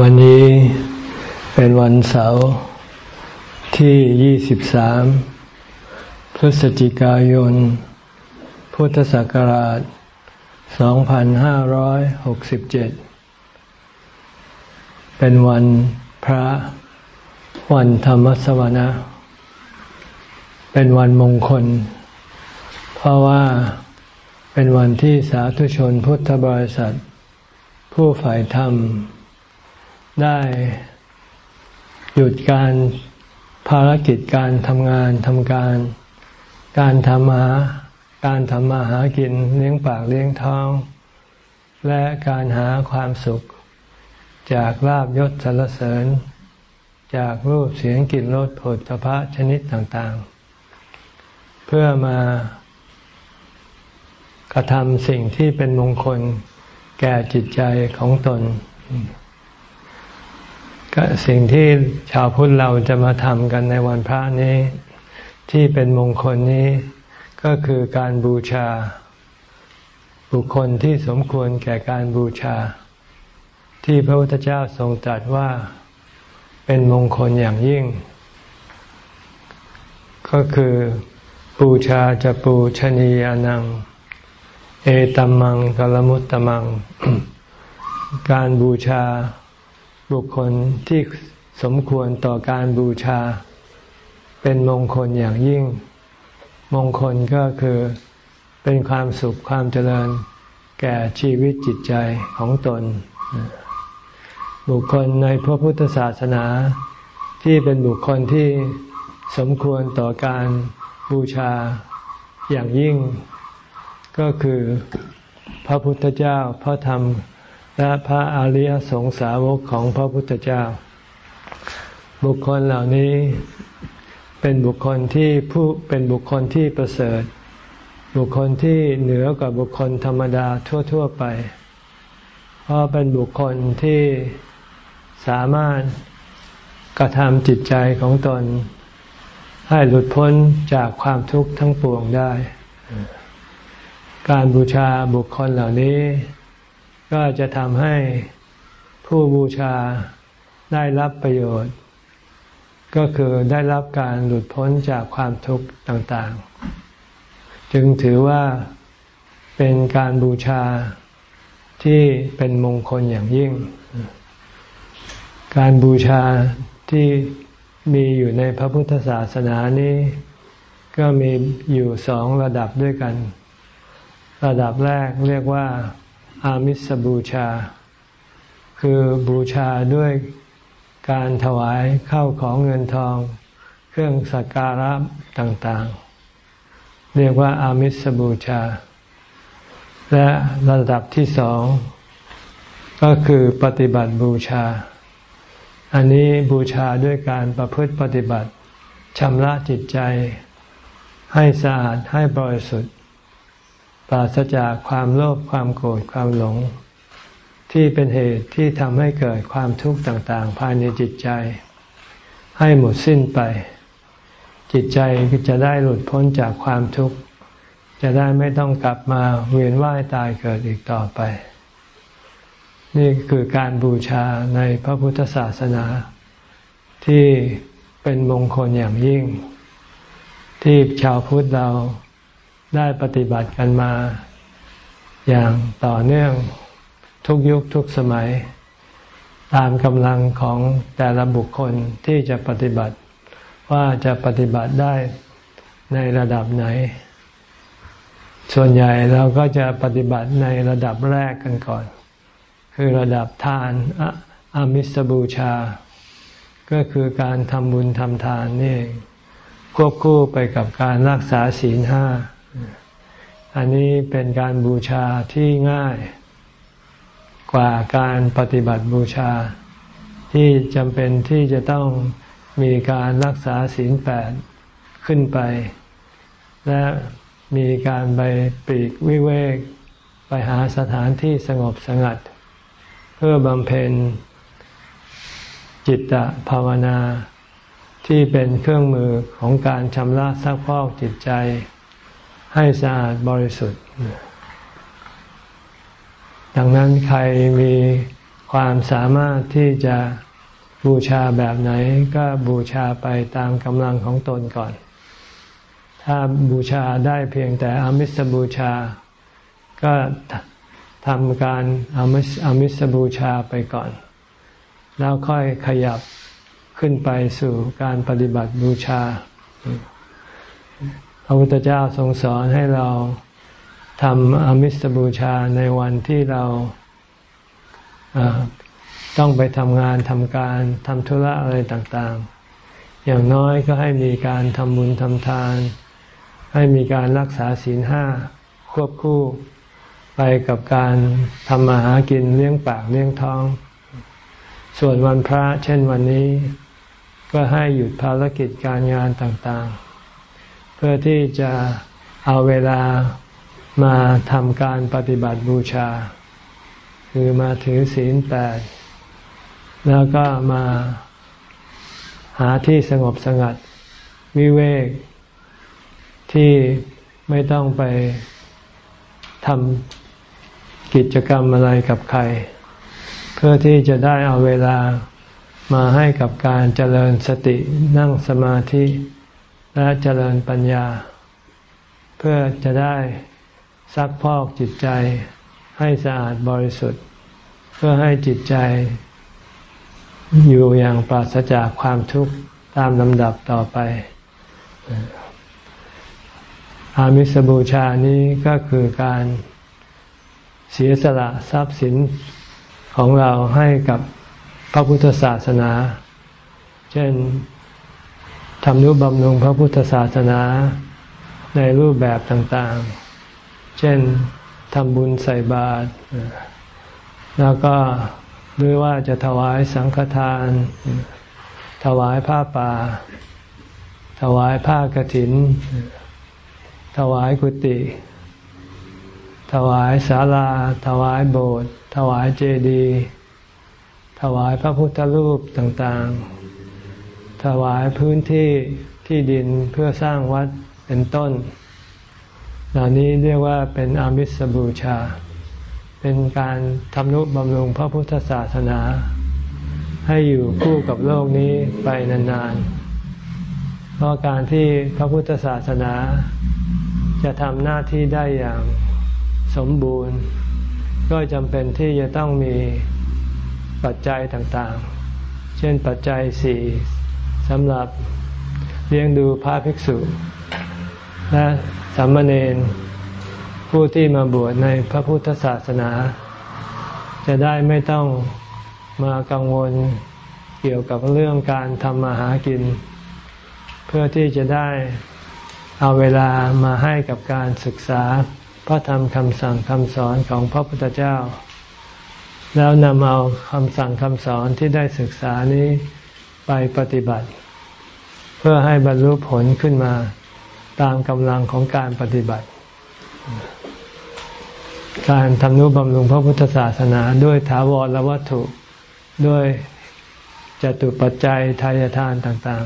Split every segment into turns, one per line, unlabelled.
วันนี้เป็นวันเสาร์ที่ 23 พฤศจิกายน พุทธศักราช 2567 เป็นวันพระ วันธรรมสวนะ เป็นวันมงคล เพราะว่าเป็นวันที่สาธุชนพุทธบริษัท ผู้ฝ่ายธรรม ได้หยุดการภารกิจการทำงานทำการ การทำมาการทำมาหากินเลี้ยงปากเลี้ยงท้อง และการหาความสุข จากลาบยศสรรเสริญ จากรูปเสียงกลิ่นรสผลพภะชนิดต่างๆ เพื่อมากระทำสิ่งที่เป็นมงคลแก่จิตใจของตน ก็สิ่งที่ชาวพุทธเราจะมาทำกันในวันพระนี้ ที่เป็นมงคลนี้ ก็คือการบูชา บุคคลที่สมควรแก่การบูชา ที่พระพุทธเจ้าทรงตรัสว่าเป็นมงคลอย่างยิ่ง ก็คือบูชาจะปูชนียานัง เอตัมมังกลมุตตมัง การบูชา บุคคลที่สมควรต่อการบูชา เป็นมงคลอย่างยิ่ง มงคลก็คือเป็นความสุขความเจริญแก่ชีวิตจิตใจของตน บุคคลในพระพุทธศาสนาที่เป็นบุคคลที่สมควรต่อการบูชาอย่างยิ่ง ก็คือพระพุทธเจ้าพระธรรม และพระอริยสงสาวกของพระพุทธเจ้า บุคคลเหล่านี้เป็นบุคคลที่ผู้เป็นบุคคลที่ประเสริฐ บุคคลที่เหนือกว่าบุคคลธรรมดาทั่ว ๆไป เพราะเป็นบุคคลที่สามารถกระทำจิตใจของตน ให้หลุดพ้นจากความทุกข์ทั้งปวงได้ การบูชาบุคคลเหล่านี้ ก็จะทำให้ผู้บูชาได้รับประโยชน์ ก็คือได้รับการหลุดพ้นจากความทุกข์ต่างๆ จึงถือว่าเป็นการบูชาที่เป็นมงคลอย่างยิ่ง การบูชาที่มีอยู่ในพระพุทธศาสนานี้ ก็มีอยู่สองระดับด้วยกัน ระดับแรกเรียกว่า อามิสบูชา คือบูชาด้วยการถวายเข้าของเงินทอง เครื่องสักการะต่างๆ เรียกว่าอามิสบูชา และระดับที่สอง ก็คือปฏิบัติบูชา อันนี้บูชาด้วยการประพฤติปฏิบัติชำระจิตใจให้สะอาดให้บริสุทธิ์ ปราศจากความโลภความโกรธความหลง ที่เป็นเหตุที่ทำให้เกิดความทุกข์ต่างๆ ภายในจิตใจ ให้หมดสิ้นไป จิตใจจะได้หลุดพ้นจากความทุกข์ จะได้ไม่ต้องกลับมาเวียนว่ายตายเกิดอีกต่อไป นี่คือการบูชาในพระพุทธศาสนา ที่เป็นมงคลอย่างยิ่ง ที่ชาวพุทธเรา ได้ปฏิบัติกันมา อย่างต่อเนื่องทุกยุคทุกสมัย ตามกำลังของแต่ละบุคคลที่จะปฏิบัติ ว่าจะปฏิบัติได้ในระดับไหน ส่วนใหญ่เราก็จะปฏิบัติในระดับแรกกันก่อน คือระดับทานอามิสบูชา ก็คือการทำบุญทำทานนี่ควบคู่ไปกับการรักษาศีลห้า อันนี้เป็นการบูชาที่ง่ายกว่าการปฏิบัติบูชา ที่จำเป็นที่จะต้องมีการรักษาศีลแปดขึ้นไป และมีการไปปีกวิเวก ไปหาสถานที่สงบสงัด เพื่อบำเพ็ญจิตตภาวนาที่เป็นเครื่องมือของการชำระซักพอกจิตใจ ให้สะอาดบริสุทธิ์ ดังนั้นใครมีความสามารถที่จะบูชาแบบไหนก็บูชาไปตามกำลังของตนก่อน ถ้าบูชาได้เพียงแต่อมิสบูชา ก็ทำการอมิสอมิสบูชาไปก่อน แล้วค่อยขยับขึ้นไปสู่การปฏิบัติบูชา พระพุทธเจ้าทรงสอนให้เราทำอมิสบูชาในวันที่เราต้องไปทำงานทำการทำธุระอะไรต่างๆ อย่างน้อยก็ให้มีการทำบุญทำทาน ให้มีการรักษาศีลห้าควบคู่ไปกับการทำมาหากินเลี้ยงปากเลี้ยงท้อง ส่วนวันพระเช่นวันนี้ ก็ให้หยุดภารกิจการงานต่างๆ พื่อที่จะเอาเวลามาทำการปฏิบัติบูชา คือมาถือศีลแปดแล้วก็มาหาที่สงบสงัดวิเวก ที่ไม่ต้องไปทำกิจกรรมอะไรกับใคร เพื่อที่จะได้เอาเวลามาให้กับการเจริญสตินั่งสมาธิ และเจริญปัญญา เพื่อจะได้ซักพอกจิตใจให้สะอาดบริสุทธิ์ เพื่อให้จิตใจ อยู่อย่างปราศจากความทุกข์ตามลำดับต่อไป อามิสบูชานี้ก็คือการเสียสละทรัพย์สินของเราให้กับพระพุทธศาสนา เช่น ทำนุบำรุงพระพุทธศาสนาในรูปแบบต่างๆ เช่นทำบุญใส่บาตรแล้วก็หรือว่าจะถวายสังฆทาน ถวายผ้าป่า ถวายผ้ากรถิน ถวายกุฏิถวายศาลา ถวายโบสถ์ถวายเจดีย์ถวายพระพุทธรูปต่างๆ ถวายพื้นที่ที่ดินเพื่อสร้างวัดเป็นต้น เหล่านี้เรียกว่าเป็นอามิสบูชา เป็นการทำนุบำรุงพระพุทธศาสนา ให้อยู่คู่กับโลกนี้ไปนานๆ เพราะการที่พระพุทธศาสนา จะทำหน้าที่ได้อย่างสมบูรณ์ ก็จำเป็นที่จะต้องมีปัจจัยต่างๆ เช่นปัจจัยสี่ สำหรับเลี้ยงดูพระภิกษุ และสามเณรผู้ที่มาบวชในพระพุทธศาสนา จะได้ไม่ต้องมากังวลเกี่ยวกับเรื่องการทำมาหากิน เพื่อที่จะได้เอาเวลามาให้กับการศึกษาพระธรรมคำสั่งคำสอนของพระพุทธเจ้า แล้วนำเอาคำสั่งคำสอนที่ได้ศึกษานี้ ไปปฏิบัติ เพื่อให้บรรลุผลขึ้นมาตามกำลังของการปฏิบัติ การทำนุบำรุงพระพุทธศาสนาด้วยถาวรวัตถุ ด้วยจตุปัจจัยทายทานต่าง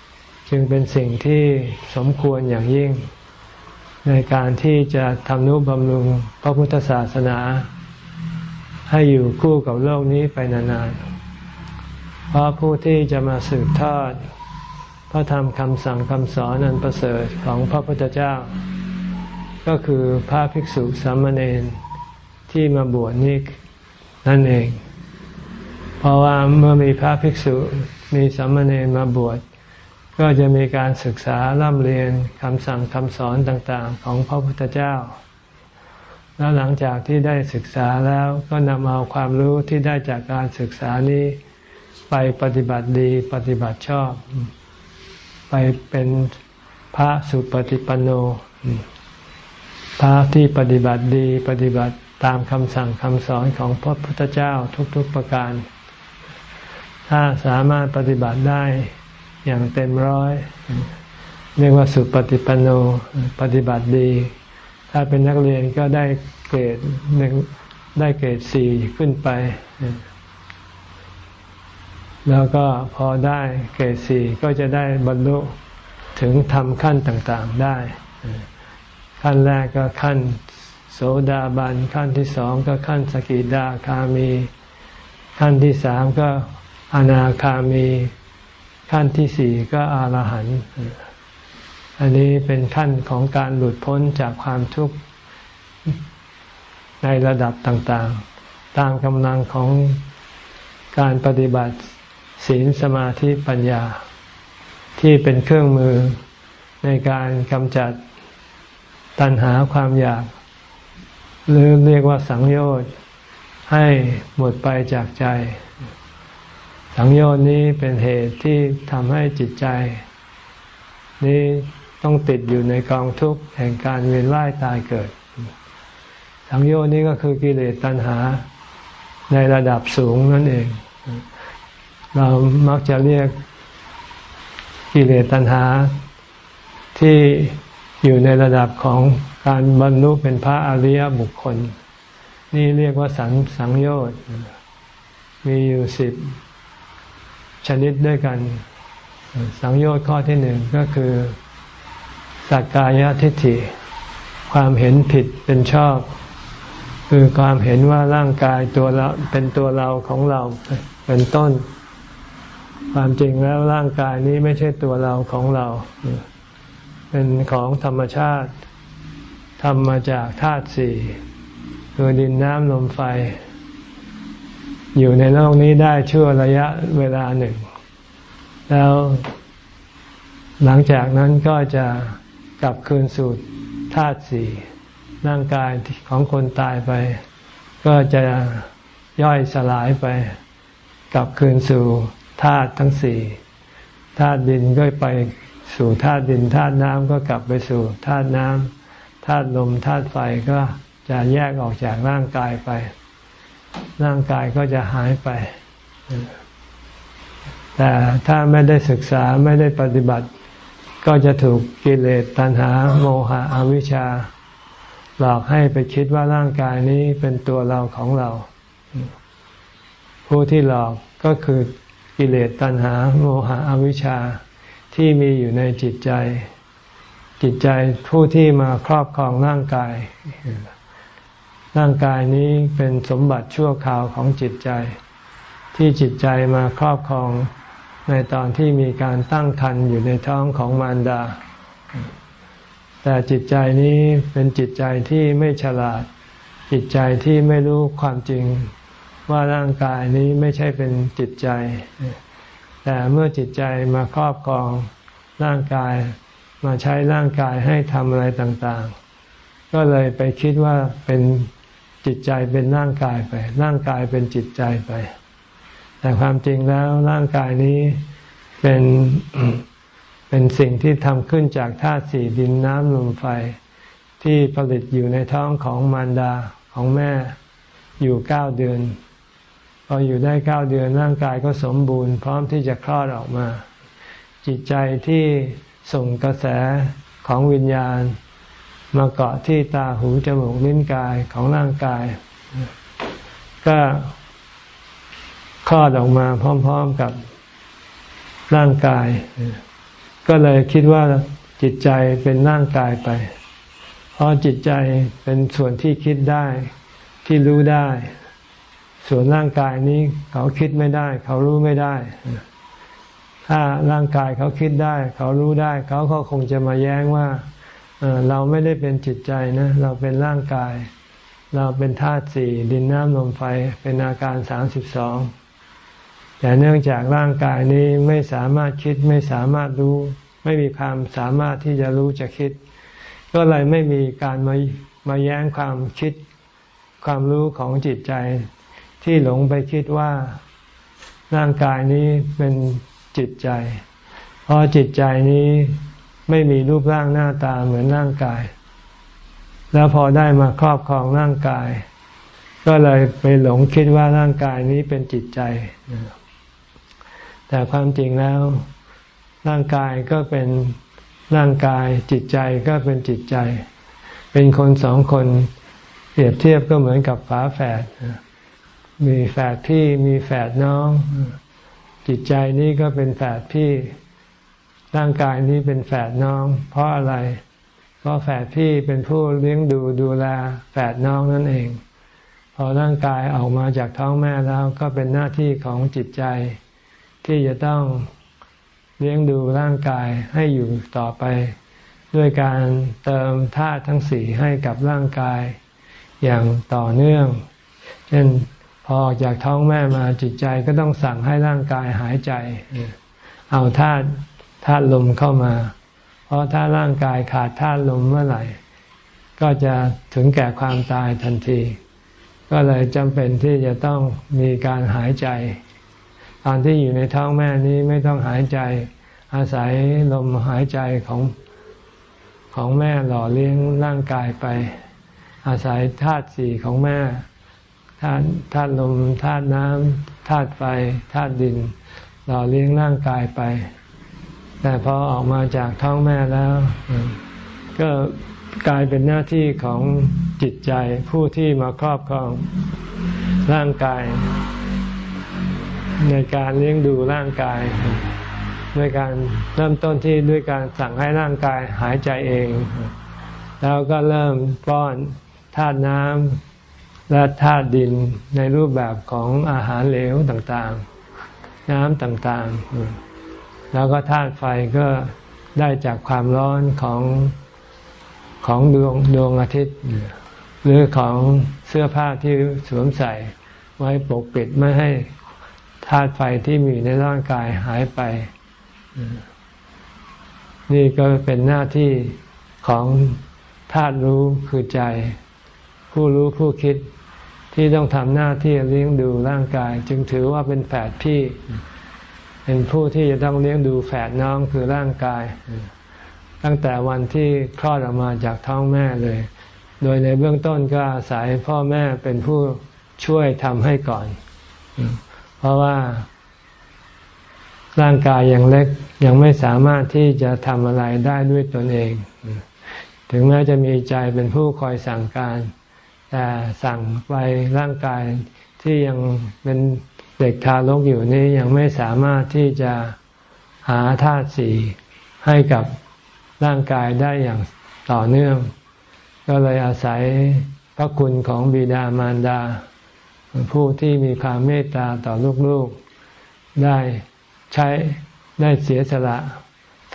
ๆ จึงเป็นสิ่งที่สมควรอย่างยิ่ง ในการที่จะทำนุบำรุงพระพุทธศาสนา ให้อยู่คู่กับโลกนี้ไปนานๆ เพราะผู้ที่จะมาสืบทอด พระธรรมคำสั่งคำสอนอันประเสริฐของพระพุทธเจ้า ก็คือพระภิกษุสามเณรที่มาบวชนี่นั่นเอง เพราะว่าเมื่อมีพระภิกษุมีสามเณรมาบวชก็จะมีการศึกษาร่ำเรียนคำสั่งคำสอนต่างๆ ของพระพุทธเจ้า แล้วหลังจากที่ได้ศึกษาแล้วก็นำเอาความรู้ที่ได้จากการศึกษานี้ ไปปฏิบัติดีปฏิบัติชอบ ไปเป็นพระสุปฏิปันโน พระที่ปฏิบัติดีปฏิบัติตามคำสั่งคำสอนของพระพุทธเจ้าทุกๆประการ ถ้าสามารถปฏิบัติได้อย่างเต็มร้อย เรียกว่าสุปฏิปันโนปฏิบัติดี ถ้าเป็นนักเรียนก็ได้เกรดหนึ่งได้เกรดสี่ขึ้นไป แล้วก็พอได้เกรดสี่ก็จะได้บรรลุถึงทำขั้นต่างๆได้ ขั้นแรกก็ขั้นโสดาบัน ขั้นที่สองก็ขั้นสกิดาคามี ขั้นที่สามก็อนาคามี ขั้นที่สี่ก็อรหันต์อันนี้เป็นขั้นของการหลุดพ้นจากความทุกข์ในระดับต่างๆ ตามกำลังของการปฏิบัติ ศีลสมาธิปัญญา ที่เป็นเครื่องมือในการกำจัดตัณหาความอยาก หรือเรียกว่าสังโยชน์ให้หมดไปจากใจ สังโยชน์นี้เป็นเหตุที่ทำให้จิตใจ นี้ต้องติดอยู่ในกองทุกข์แห่งการเวียนว่ายตายเกิด สังโยชน์นี้ก็คือกิเลสตัณหาในระดับสูงนั่นเอง เรามักจะเรียกกิเลสตัณหา ที่อยู่ในระดับของการบรรลุเป็นพระอริยบุคคล นี่เรียกว่าสังสังโยชน์มีอยู่สิบชนิดด้วยกัน สังโยชน์ข้อที่หนึ่งก็คือสักกายทิฏฐิ ความเห็นผิดเป็นชอบ คือความเห็นว่าร่างกายตัวเราเป็นตัวเราของเราเป็นต้น ความจริงแล้วร่างกายนี้ไม่ใช่ตัวเราของเรา เป็นของธรรมชาติทำมาจากธาตุสี่คือดินน้ำลมไฟ อยู่ในโลกนี้ได้ชั่วระยะเวลาหนึ่ง แล้วหลังจากนั้นก็จะกลับคืนสู่ธาตุสี่ร่างกายของคนตายไป ก็จะย่อยสลายไป กลับคืนสู่ ธาตุทั้งสี่ธาตุดินก็ไปสู่ธาตุดินธาตุน้ำก็กลับไปสู่ธาตุน้ำธาตุลมธาตุไฟก็จะแยกออกจากร่างกายไป ร่างกายก็จะหายไป แต่ถ้าไม่ได้ศึกษาไม่ได้ปฏิบัติ ก็จะถูกกิเลสตัณหาโมหะอวิชชา หลอกให้ไปคิดว่าร่างกายนี้เป็นตัวเราของเรา ผู้ที่หลอกก็คือ กิเลสตัณหาโมหะอวิชชาที่มีอยู่ในจิตใจ จิตใจผู้ที่มาครอบครองร่างกาย ร่างกายนี้เป็นสมบัติชั่วคราวของจิตใจ ที่จิตใจมาครอบครองในตอนที่มีการตั้งครรภ์อยู่ในท้องของมารดา แต่จิตใจนี้เป็นจิตใจที่ไม่ฉลาด จิตใจที่ไม่รู้ความจริง ว่าร่างกายนี้ไม่ใช่เป็นจิตใจ แต่เมื่อจิตใจมาครอบครองร่างกาย มาใช้ร่างกายให้ทำอะไรต่างๆ ก็เลยไปคิดว่าเป็นจิตใจเป็นร่างกายไป ร่างกายเป็นจิตใจไป แต่ความจริงแล้วร่างกายนี้เป็นเป็นสิ่งที่ทำขึ้นจากธาตุสี่ดินน้ำลมไฟ ที่ผลิตอยู่ในท้องของมารดาของแม่อยู่เก้าเดือน พออยู่ได้เก้าเดือนร่างกายก็สมบูรณ์ พร้อมที่จะคลอดออกมา จิตใจที่ส่งกระแสของวิญญาณ มาเกาะที่ตาหูจมูกลิ้นกายของร่างกาย ก็คลอดออกมาพร้อม ๆกับร่างกาย ก็เลยคิดว่าจิตใจเป็นร่างกายไป เพราะจิตใจเป็นส่วนที่คิดได้ที่รู้ได้ ส่วนร่างกายนี้เขาคิดไม่ได้ เขารู้ไม่ได้ ถ้าร่างกายเขาคิดได้ เขารู้ได้ เขาก็คงจะมาแย้งว่าเราไม่ได้เป็นจิตใจนะ เราเป็นร่างกาย เราเป็นธาตุสี่ดินน้ำลมไฟเป็นอาการสามสิบสองแต่เนื่องจากร่างกายนี้ไม่สามารถคิดไม่สามารถรู้ ไม่มีความสามารถที่จะรู้จะคิด ก็เลยไม่มีการมามาแย้งความคิดความรู้ของจิตใจ ที่หลงไปคิดว่าร่างกายนี้เป็นจิตใจ เพราะจิตใจนี้ไม่มีรูปร่างหน้าตาเหมือนร่างกาย แล้วพอได้มาครอบครองร่างกาย ก็เลยไปหลงคิดว่าร่างกายนี้เป็นจิตใจ แต่ความจริงแล้ว ร่างกายก็เป็นร่างกาย จิตใจก็เป็นจิตใจ เป็นคนสองคนเปรียบเทียบก็เหมือนกับฝาแฝด มีแฝดพี่มีแฝดน้อง จิตใจนี้ก็เป็นแฝดพี่ ร่างกายนี้เป็นแฝดน้อง เพราะอะไร เพราะแฝดพี่เป็นผู้เลี้ยงดูดูแลแฝดน้องนั่นเอง พอร่างกายออกมาจากท้องแม่แล้วก็เป็นหน้าที่ของจิตใจ ที่จะต้องเลี้ยงดูร่างกายให้อยู่ต่อไป ด้วยการเติมธาตุทั้งสี่ให้กับร่างกาย อย่างต่อเนื่อง เช่น พอออกจากท้องแม่มาจิตใจก็ต้องสั่งให้ร่างกายหายใจ เอาธาตุธาตุลมเข้ามา เพราะถ้าร่างกายขาดธาตุลมเมื่อไหร่ ก็จะถึงแก่ความตายทันที ก็เลยจำเป็นที่จะต้องมีการหายใจ ตอนที่อยู่ในท้องแม่นี้ไม่ต้องหายใจ อาศัยลมหายใจของของแม่หล่อเลี้ยงร่างกายไป อาศัยธาตุสี่ของแม่ ธาตุธาตุลมธาตุน้ำธาตุไฟธาตุดิน หล่อเลี้ยงร่างกายไป แต่พอออกมาจากท้องแม่แล้ว ก็กลายเป็นหน้าที่ของจิตใจผู้ที่มาครอบครองร่างกาย ในการเลี้ยงดูร่างกายด้วยการเริ่มต้นที่ด้วยการสั่งให้ร่างกายหายใจเอง แล้วก็เริ่มป้อนธาตุน้ำ และธาตุดินในรูปแบบของอาหารเหลวต่างๆ น้ำต่างๆ แล้วก็ธาตุไฟก็ได้จากความร้อนของของดวงดวงอาทิตย์ หรือของเสื้อผ้าที่สวมใส่ไว้ปกปิดไม่ให้ธาตุไฟที่มีในร่างกายหายไป นี่ก็เป็นหน้าที่ของธาตุรู้คือใจ ผู้รู้ผู้คิด ที่ต้องทำหน้าที่เลี้ยงดูร่างกาย จึงถือว่าเป็นแฝดพี่ เป็นผู้ที่จะต้องเลี้ยงดูแฝดน้องคือร่างกาย ตั้งแต่วันที่คลอดออกมาจากท้องแม่เลย โดยในเบื้องต้นก็อาศัยพ่อแม่เป็นผู้ช่วยทำให้ก่อน เพราะว่า ร่างกายยังเล็กยังไม่สามารถที่จะทำอะไรได้ด้วยตนเอง ถึงแม้จะมีใจเป็นผู้คอยสั่งการ แต่สั่งไปร่างกายที่ยังเป็นเด็กทารกอยู่นี้ยังไม่สามารถที่จะหาธาตุสีให้กับร่างกายได้อย่างต่อเนื่อง ก็เลยอาศัยพระคุณของบิดามารดา ผู้ที่มีความเมตตาต่อลูกๆ ได้ใช้ได้เสียสละ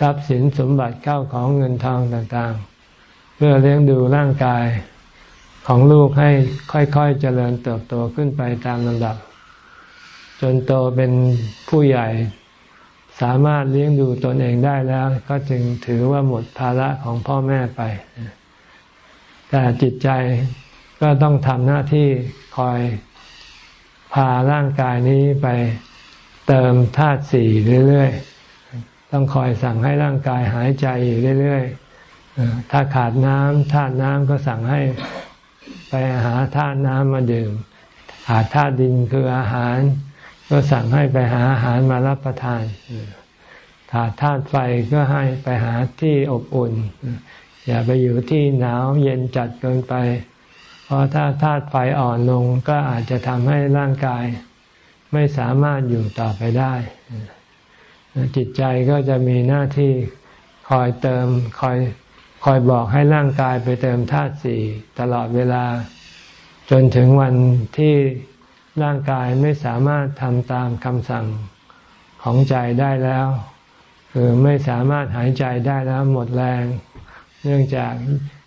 ทรัพย์สินสมบัติเข้าของเงินทองต่างๆ เพื่อเลี้ยงดูร่างกาย ของลูกให้ค่อยๆเจริญเติบโตขึ้นไปตามลำดับ จนโตเป็นผู้ใหญ่ สามารถเลี้ยงดูตนเองได้แล้ว ก็จึงถือว่าหมดภาระของพ่อแม่ไป แต่จิตใจก็ต้องทำหน้าที่คอยพาร่างกายนี้ไปเติมธาตุสี่เรื่อยๆ ต้องคอยสั่งให้ร่างกายหายใจอยู่เรื่อยๆ ถ้าขาดน้ำธาตุน้ำก็สั่งให้ ไปหาธาตุน้ำมาดื่มขาธาตุดินคืออาหาร ก็สั่งให้ไปหาอาหารมารับประทานขาธาตุไฟก็ให้ไปหาที่อบอุ่น อย่าไปอยู่ที่หนาวเย็นจัดเกินไป เพราะถ้าธาตุไฟอ่อนลงก็อาจจะทำให้ร่างกาย ไม่สามารถอยู่ต่อไปได้ จิตใจก็จะมีหน้าที่คอยเติมคอย คอยบอกให้ร่างกายไปเติมธาตุสี่ตลอดเวลา จนถึงวันที่ร่างกายไม่สามารถทำตามคำสั่งของใจได้แล้ว คือไม่สามารถหายใจได้แล้วหมดแรง เนื่องจาก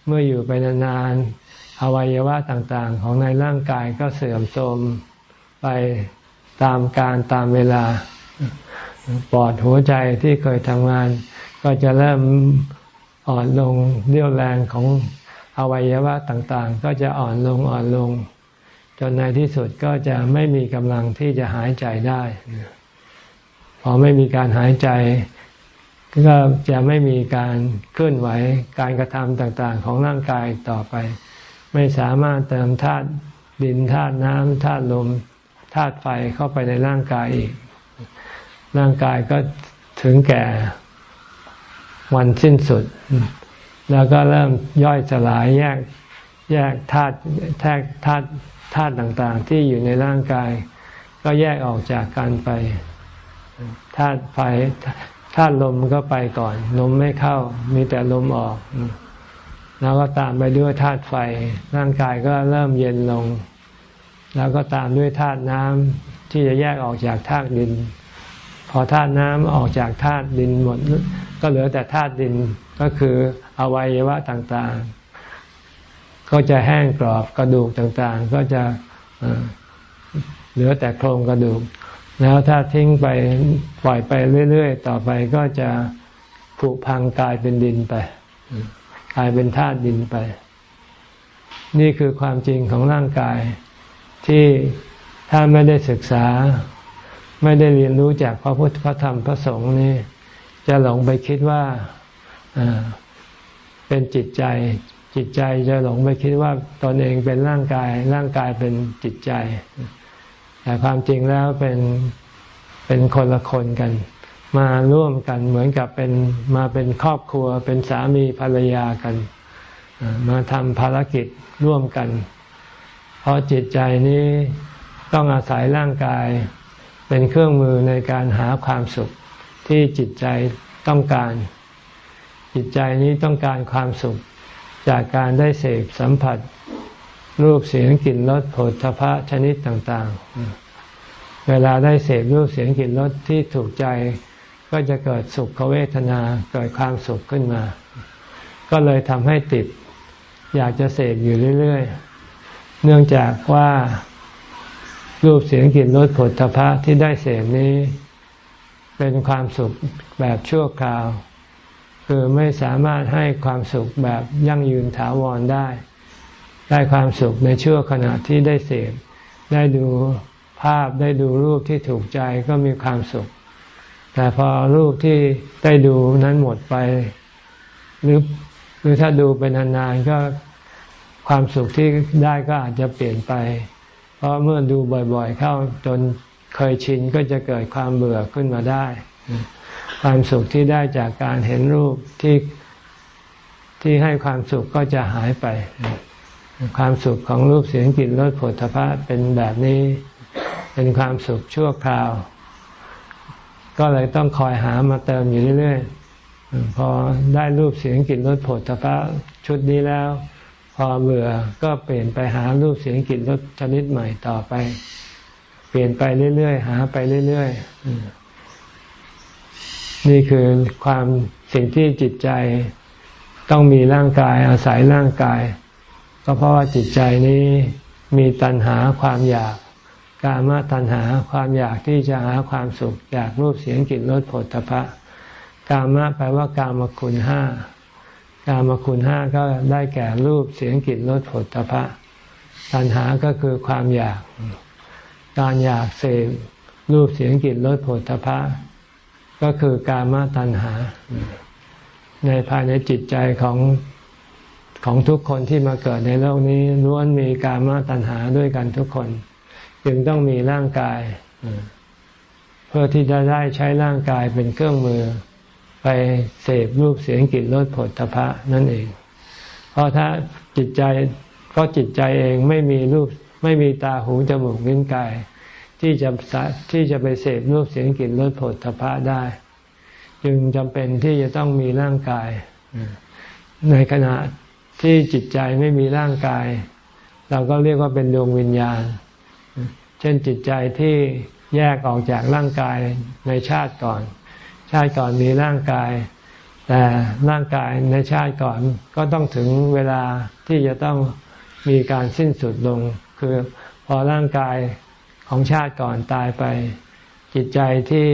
เมื่ออยู่ไปนานๆอวัยวะต่างๆ ของในร่างกายก็เสื่อมโทรมไปตามการตามเวลา ปอดหัวใจที่เคยทำงาน ก็จะเริ่ม อ่อนลงเรี่ยวแรงของอวัยวะต่างๆ ก็จะอ่อนลงอ่อนลง จนในที่สุดก็จะไม่มีกำลังที่จะหายใจได้ พอไม่มีการหายใจ ก็จะไม่มีการเคลื่อนไหวการกระทำต่างๆ ของร่างกายต่อไป ไม่สามารถเติมธาตุดินธาตุน้ำธาตุลมธาตุไฟเข้าไปในร่างกายอีก ร่างกายก็ถึงแก่ วันสิ้นสุด แล้วก็เริ่มย่อยสลายแยกแยกธาตุแทกธาตุธาตุต่างๆ ที่อยู่ในร่างกาย ก็แยกออกจากกันไปธาตุไฟธาตุลมก็ไปก่อน ลมไม่เข้า มีแต่ลมออก แล้วก็ตามไปด้วยธาตุไฟ ร่างกายก็เริ่มเย็นลง แล้วก็ตามด้วยธาตุน้ำที่จะแยกออกจากธาตุดิน พอธาตุน้ำออกจากธาตุดินหมด ก็เหลือแต่ธาตุดินก็คืออวัยวะต่างๆ ก็จะแห้งกรอบกระดูกต่างๆ ก็จะเหลือแต่โครงกระดูก แล้วถ้าทิ้งไปปล่อยไปเรื่อยๆ ต่อไปก็จะผุพังกลายเป็นดินไป กลายเป็นธาตุดินไป นี่คือความจริงของร่างกายที่ถ้าไม่ได้ศึกษา ไม่ได้เรียนรู้จากพระพุทธพระธรรมพระสงฆ์นี่จะหลงไปคิดว่าเป็นจิตใจ จิตใจจะหลงไปคิดว่าตนเองเป็นร่างกาย ร่างกายเป็นจิตใจ แต่ความจริงแล้วเป็นเป็นคนละคนกัน มาร่วมกันเหมือนกับเป็นมาเป็นครอบครัว เป็นสามีภรรยากัน มาทำภารกิจร่วมกัน เพราะจิตใจนี้ต้องอาศัยร่างกาย เป็นเครื่องมือในการหาความสุขที่จิตใจต้องการ จิตใจนี้ต้องการความสุข จากการได้เสพสัมผัส รูปเสียงกลิ่นรสผลทพะชนิดต่างๆ เวลาได้เสพรูปเสียงกลิ่นรสที่ถูกใจ ก็จะเกิดสุขเวทนาเกิดความสุขขึ้นมา ก็เลยทำให้ติด อยากจะเสพอยู่เรื่อย ๆ เนื่องจากว่า รูปเสียงกลิ่นรสผลทพะที่ได้เสพนี้ เป็นความสุขแบบชั่วคราว คือไม่สามารถให้ความสุขแบบยั่งยืนถาวรได้ ได้ความสุขในชั่วขณะที่ได้เสพได้ดูภาพได้ดูรูปที่ถูกใจก็มีความสุข แต่พอรูปที่ได้ดูนั้นหมดไป หรือหรือถ้าดูไปนานๆก็ความสุขที่ได้ก็อาจจะเปลี่ยนไป เพราะเมื่อดูบ่อยๆ เข้าจนเคยชินก็จะเกิดความเบื่อขึ้นมาได้ ความสุขที่ได้จากการเห็นรูปที่ที่ให้ความสุขก็จะหายไป ความสุขของรูปเสียงกลิ่นรสผลทพะเป็นแบบนี้ เป็นความสุขชั่วคราว ก็เลยต้องคอยหามาเติมอยู่เรื่อยๆพอได้รูปเสียงกลิ่นรสผลทพะชุดนี้แล้ว พอเบื่อก็เปลี่ยนไปหารูปเสียงกลิ่นรสชนิดใหม่ต่อไป เปลี่ยนไปเรื่อยๆหาไปเรื่อยๆนี่คือความสิ่งที่จิตใจต้องมีร่างกายอาศัยร่างกาย ก็เพราะว่าจิตใจนี้มีตัณหาความอยากกามตัณหาความอยากที่จะหาความสุขจากรูปเสียงกลิ่นรสผลตภะกามะแปลว่ากามคุณห้า กามคุณห้าก็ได้แก่รูปเสียงกลิ่นรสผลตภะตัณหาก็คือความอยาก การอยากเสพรูปเสียงกลิ่นรสผลตภะก็คือกามตัณหา ในภายในจิตใจของของทุกคนที่มาเกิดในโลกนี้ล้วนมีกามตัณหาด้วยกันทุกคน จึงต้องมีร่างกาย เพื่อที่จะได้ใช้ร่างกายเป็นเครื่องมือ ไปเสพรูปเสียงกลิ่นรสผลทพะนั่นเอง เพราะถ้าจิตใจเพราะจิตใจเองไม่มีรูปไม่มีตาหูจมูกลิ้นกาย ที่จะที่จะไปเสพรูปเสียงกลิ่นรสผลทพะได้ จึงจำเป็นที่จะต้องมีร่างกาย ในขณะที่จิตใจไม่มีร่างกาย เราก็เรียกว่าเป็นดวงวิญญาณ เช่นจิตใจที่แยกออกจากร่างกายในชาติก่อน ชาติก่อนมีร่างกาย แต่ร่างกายในชาติก่อนก็ต้องถึงเวลาที่จะต้องมีการสิ้นสุดลง คือพอร่างกายของชาติก่อนตายไป จิตใจที่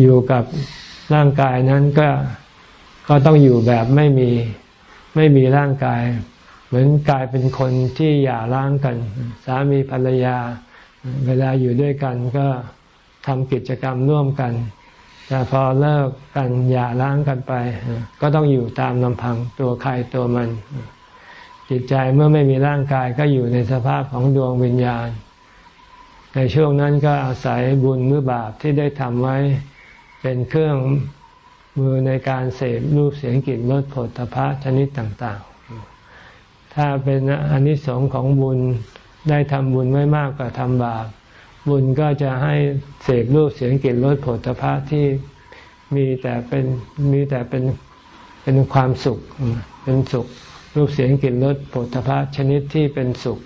อยู่กับร่างกายนั้นก็ก็ต้องอยู่แบบไม่มีไม่มีร่างกาย เหมือนกายเป็นคนที่หย่าร้างกัน สามีภรรยา เวลาอยู่ด้วยกันก็ทำกิจกรรมร่วมกัน แต่พอเลิกกันหย่าร้างกันไป ก็ต้องอยู่ตามลำพังตัวใครตัวมัน จิตใจเมื่อไม่มีร่างกายก็อยู่ในสภาพของดวงวิญญาณ ในช่วงนั้นก็อาศัยบุญหรือบาปที่ได้ทำไว้ เป็นเครื่องมือในการเสพรูปเสียงกลิ่นรสผลตภะชนิดต่าง ๆ ถ้าเป็นอนิสงส์ของบุญได้ทำบุญไม่มากกว่าทำบาป บุญก็จะให้เสพรูปเสียงกลิ่นรสผลตภะที่มีแต่เป็นมีแต่เป็นเป็นความสุข เป็นสุข รูปเสียงกลิ่นรสผลตภะชนิดที่เป็นสุข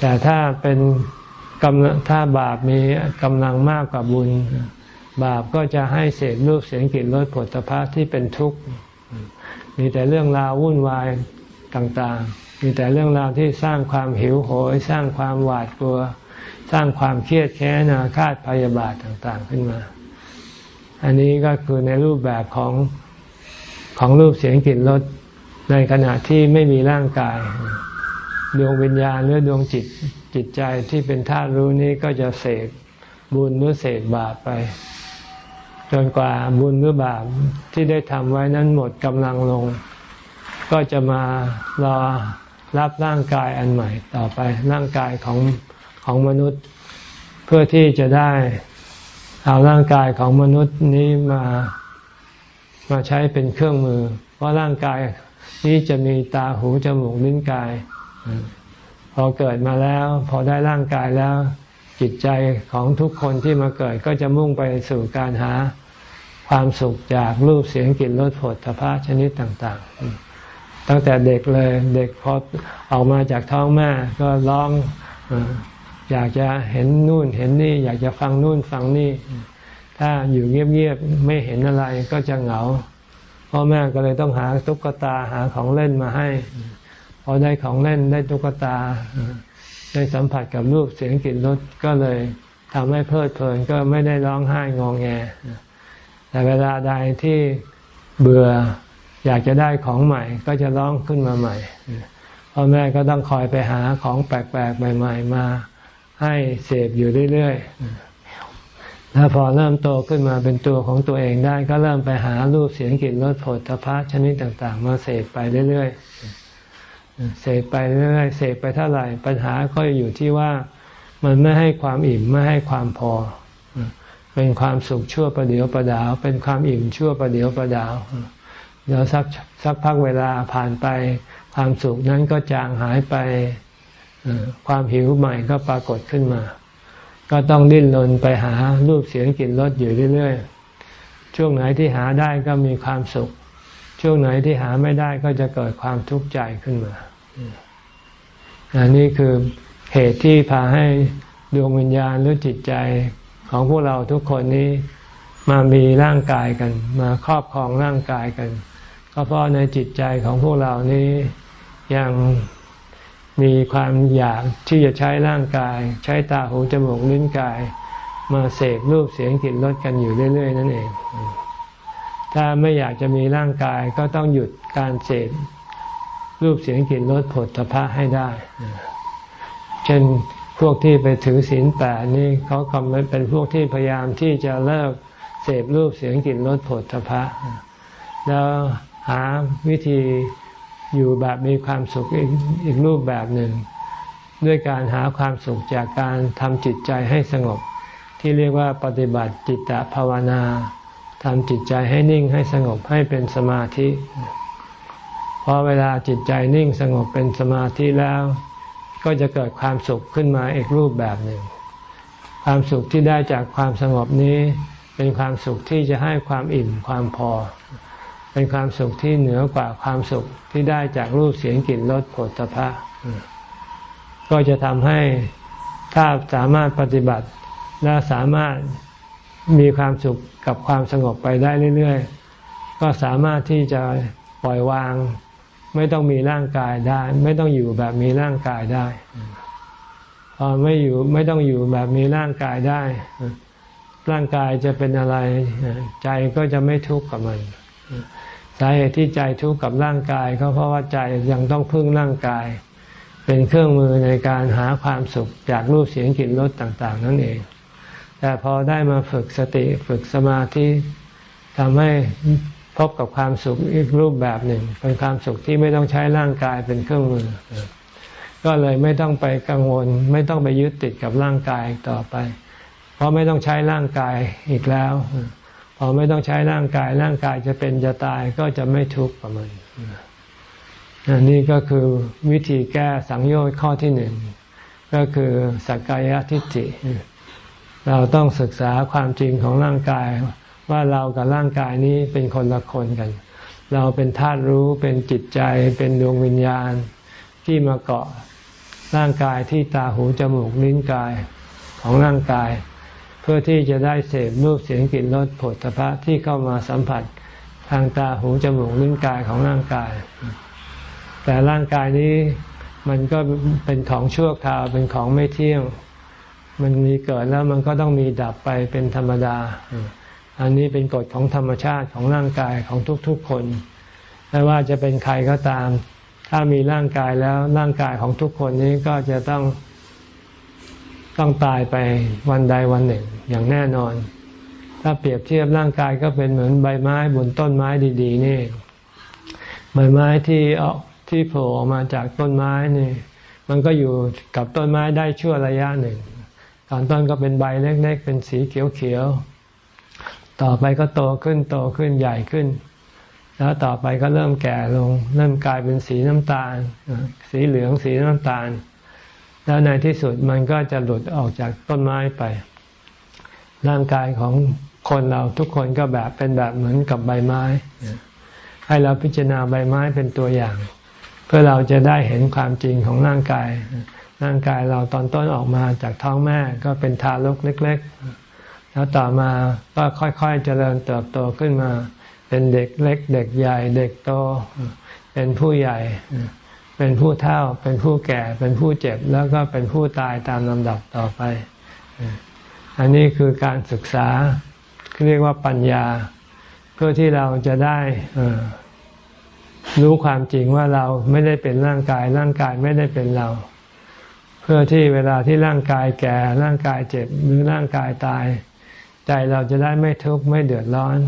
แต่ถ้าเป็นกำลังถ้าบาปมีกำลังมากกว่าบุญ บาปก็จะให้เสพรูปเสียงกลิ่นรสผลตภะที่เป็นทุกข์มีแต่เรื่องราววุ่นวายต่างๆ มีแต่เรื่องราวที่สร้างความหิวโหย สร้างความหวาดกลัว สร้างความเครียดแค้นอาฆาตพยาบาทต่างๆขึ้นมา อันนี้ก็คือในรูปแบบของของรูปเสียงกลิ่นรสในขณะที่ไม่มีร่างกาย ดวงวิญญาณหรือดวงจิตจิตใจที่เป็นธาตุรู้นี้ก็จะเสกบุญหรือเสกบาปไป จนกว่าบุญหรือบาปที่ได้ทำไว้นั้นหมดกำลังลง ก็จะมารอรับร่างกายอันใหม่ต่อไปร่างกายของ ของมนุษย์ เพื่อที่จะได้เอาร่างกายของมนุษย์นี้มามาใช้เป็นเครื่องมือ เพราะร่างกายนี้จะมีตาหูจมูกลิ้นกาย พอเกิดมาแล้ว พอได้ร่างกายแล้ว จิตใจของทุกคนที่มาเกิดก็จะมุ่งไปสู่การหาความสุขจากรูปเสียงกลิ่นรสผลทพะชนิดต่าง ๆ ตั้งแต่เด็กเลยเด็กพอออกมาจากท้องแม่ก็ร้อง อยากจะเห็นนู่นเห็นนี่ อยากจะฟังนู่นฟังนี่ ถ้าอยู่เงียบๆไม่เห็นอะไรก็จะเหงาพ่อแม่ก็เลยต้องหาตุ๊กตาหาของเล่นมาให้ พอได้ของเล่นได้ตุ๊กตา ได้สัมผัสกับรูปเสียงกลิ่นรสก็เลยทำให้เพลิดเพลินก็ไม่ได้ร้องไห้งองแง แต่เวลาใดที่เบื่ออยากจะได้ของใหม่ ก็จะร้องขึ้นมาใหม่พ่อแม่ก็ต้องคอยไปหาของแปลกๆใหม่ ๆ มา ให้เสพอยู่เรื่อยๆ แล้วพอเริ่มโตขึ้นมาเป็นตัวของตัวเองได้ ก็เริ่มไปหารูปเสียงกลิ่นรสผลตภะชนิดต่างๆ มาเสพไปเรื่อยๆ เสพไปเรื่อยๆ เสพไปเท่าไหร่ ปัญหาก็อยู่ที่ว่ามันไม่ให้ความอิ่มไม่ให้ความพอ เป็นความสุขชั่วประเดียวประดาว เป็นความอิ่มชั่วประเดียวประดาวเดี๋ยวสักสักพักเวลาผ่านไป ความสุขนั้นก็จางหายไป ความหิวใหม่ก็ปรากฏขึ้นมา ก็ต้องดิ้นรนไปหารูปเสียงกลิ่นรสอยู่เรื่อยๆ ช่วงไหนที่หาได้ก็มีความสุข ช่วงไหนที่หาไม่ได้ก็จะเกิดความทุกข์ใจขึ้นมา อันนี้คือเหตุที่พาให้ดวงวิญญาณหรือจิตใจของพวกเราทุกคนนี้มามีร่างกายกัน มาครอบครองร่างกายกัน ก็เพราะในจิตใจของพวกเรานี้ยัง มีความอยากที่จะใช้ร่างกาย ใช้ตาหูจมูกลิ้นกาย มาเสพรูปเสียงกลิ่นรสกันอยู่เรื่อย ๆ นั่นเอง ถ้าไม่อยากจะมีร่างกายก็ต้องหยุดการเสพรูปเสียงกลิ่นรสผลทพะให้ได้ เช่นพวกที่ไปถือศีลแปดนี่เขากำลังเป็นพวกที่พยายามที่จะเลิกเสพรูปเสียงกลิ่นรสผลทพะแล้วหาวิธี อยู่แบบมีความสุขอีกอีกรูปแบบหนึ่ง ด้วยการหาความสุขจากการทำจิตใจให้สงบ ที่เรียกว่าปฏิบัติจิตตภาวนาทำจิตใจให้นิ่งให้สงบให้เป็นสมาธิพอเวลาจิตใจนิ่งสงบเป็นสมาธิแล้ว ก็จะเกิดความสุขขึ้นมาอีกรูปแบบหนึ่ง ความสุขที่ได้จากความสงบนี้ เป็นความสุขที่จะให้ความอิ่มความพอ เป็นความสุขที่เหนือกว่าความสุขที่ได้จากรูปเสียงกลิ่นรสผลตภะก็จะทำให้ถ้าสามารถปฏิบัติและสามารถมีความสุขกับความสงบไปได้เรื่อยๆ ก็สามารถที่จะปล่อยวาง ไม่ต้องมีร่างกายได้ ไม่ต้องอยู่แบบมีร่างกายได้พอไม่อยู่ไม่ต้องอยู่แบบมีร่างกายได้ ร่างกายจะเป็นอะไร ใจก็จะไม่ทุกข์กับมัน สาเหตุที่ใจทุกข์กับร่างกายก็เพราะว่าใจยังต้องพึ่งร่างกาย เป็นเครื่องมือในการหาความสุขจากรูปเสียงกลิ่นรสต่างๆ นั่นเอง แต่พอได้มาฝึกสติฝึกสมาธิทำให้พบกับความสุขอีกรูปแบบหนึ่ง เป็นความสุขที่ไม่ต้องใช้ร่างกายเป็นเครื่องมือ ก็เลยไม่ต้องไปกังวล ไม่ต้องไปยึดติดกับร่างกายต่อไป เพราะไม่ต้องใช้ร่างกายอีกแล้ว อไม่ต้องใช้ร่างกาย ร่างกายจะเป็นจะตายก็จะไม่ทุกข์กับมันนนี่ก็คือวิธีแก้สังโยชน์ข้อที่หนึ่งก็คือสักกายทิฏฐิ เราต้องศึกษาความจริงของร่างกายว่าเรากับร่างกายนี้เป็นคนละคนกัน เราเป็นธาตุรู้เป็นจิตใจ เป็นดวงวิญญาณที่มาเกาะร่างกายที่ตาหูจมูกลิ้นกายของร่างกาย เพื่อที่จะได้เสพรูปเสียงกลิ่นรสผลพระที่เข้ามาสัมผัสทางตาหูจมูกลิ้นกายของร่างกาย แต่ร่างกายนี้มันก็เป็นของชั่วคราวเป็นของไม่เที่ยง มันมีเกิดแล้วมันก็ต้องมีดับไปเป็นธรรมดา อันนี้เป็นกฎของธรรมชาติของร่างกายของทุกๆคนไม่ว่าจะเป็นใครก็ตาม ถ้ามีร่างกายแล้วร่างกายของทุกคนนี้ก็จะต้อง ต้องตายไปวันใดวันหนึ่งอย่างแน่นอน ถ้าเปรียบเทียบร่างกายก็เป็นเหมือนใบไม้บนต้นไม้ดี ๆ นี่ ใบไม้ที่ออกที่โผล่ออกมาจากต้นไม้นี่ มันก็อยู่กับต้นไม้ได้ชั่วระยะหนึ่งตอนต้นก็เป็นใบเล็ก ๆ เป็นสีเขียวๆต่อไปก็โตขึ้นโตขึ้นใหญ่ขึ้น แล้วต่อไปก็เริ่มแก่ลง เริ่มกลายเป็นสีน้ำตาล สีเหลืองสีน้ำตาล แล้วในที่สุดมันก็จะหลุดออกจากต้นไม้ไป ร่างกายของคนเราทุกคนก็แบบเป็นแบบเหมือนกับใบไม้ ให้เราพิจารณาใบไม้เป็นตัวอย่าง เพื่อเราจะได้เห็นความจริงของร่างกาย ร่างกายเราตอนต้นออกมาจากท้องแม่ก็เป็นทารกเล็ก ๆ แล้วต่อมาก็ค่อยๆเจริญเติบโตขึ้นมา เป็นเด็กเล็ก เด็กใหญ่เด็กโต เป็นผู้ใหญ่ เป็นผู้เฒ่า เป็นผู้แก่ เป็นผู้เจ็บ แล้วก็เป็นผู้ตายตามลำดับต่อไป อันนี้คือการศึกษาเรียกว่าปัญญา เพื่อที่เราจะได้รู้ความจริงว่าเราไม่ได้เป็นร่างกาย ร่างกายไม่ได้เป็นเรา เพื่อที่เวลาที่ร่างกายแก่ ร่างกายเจ็บ หรือร่างกายตาย ใจเราจะได้ไม่ทุกข์ไม่เดือดร้อน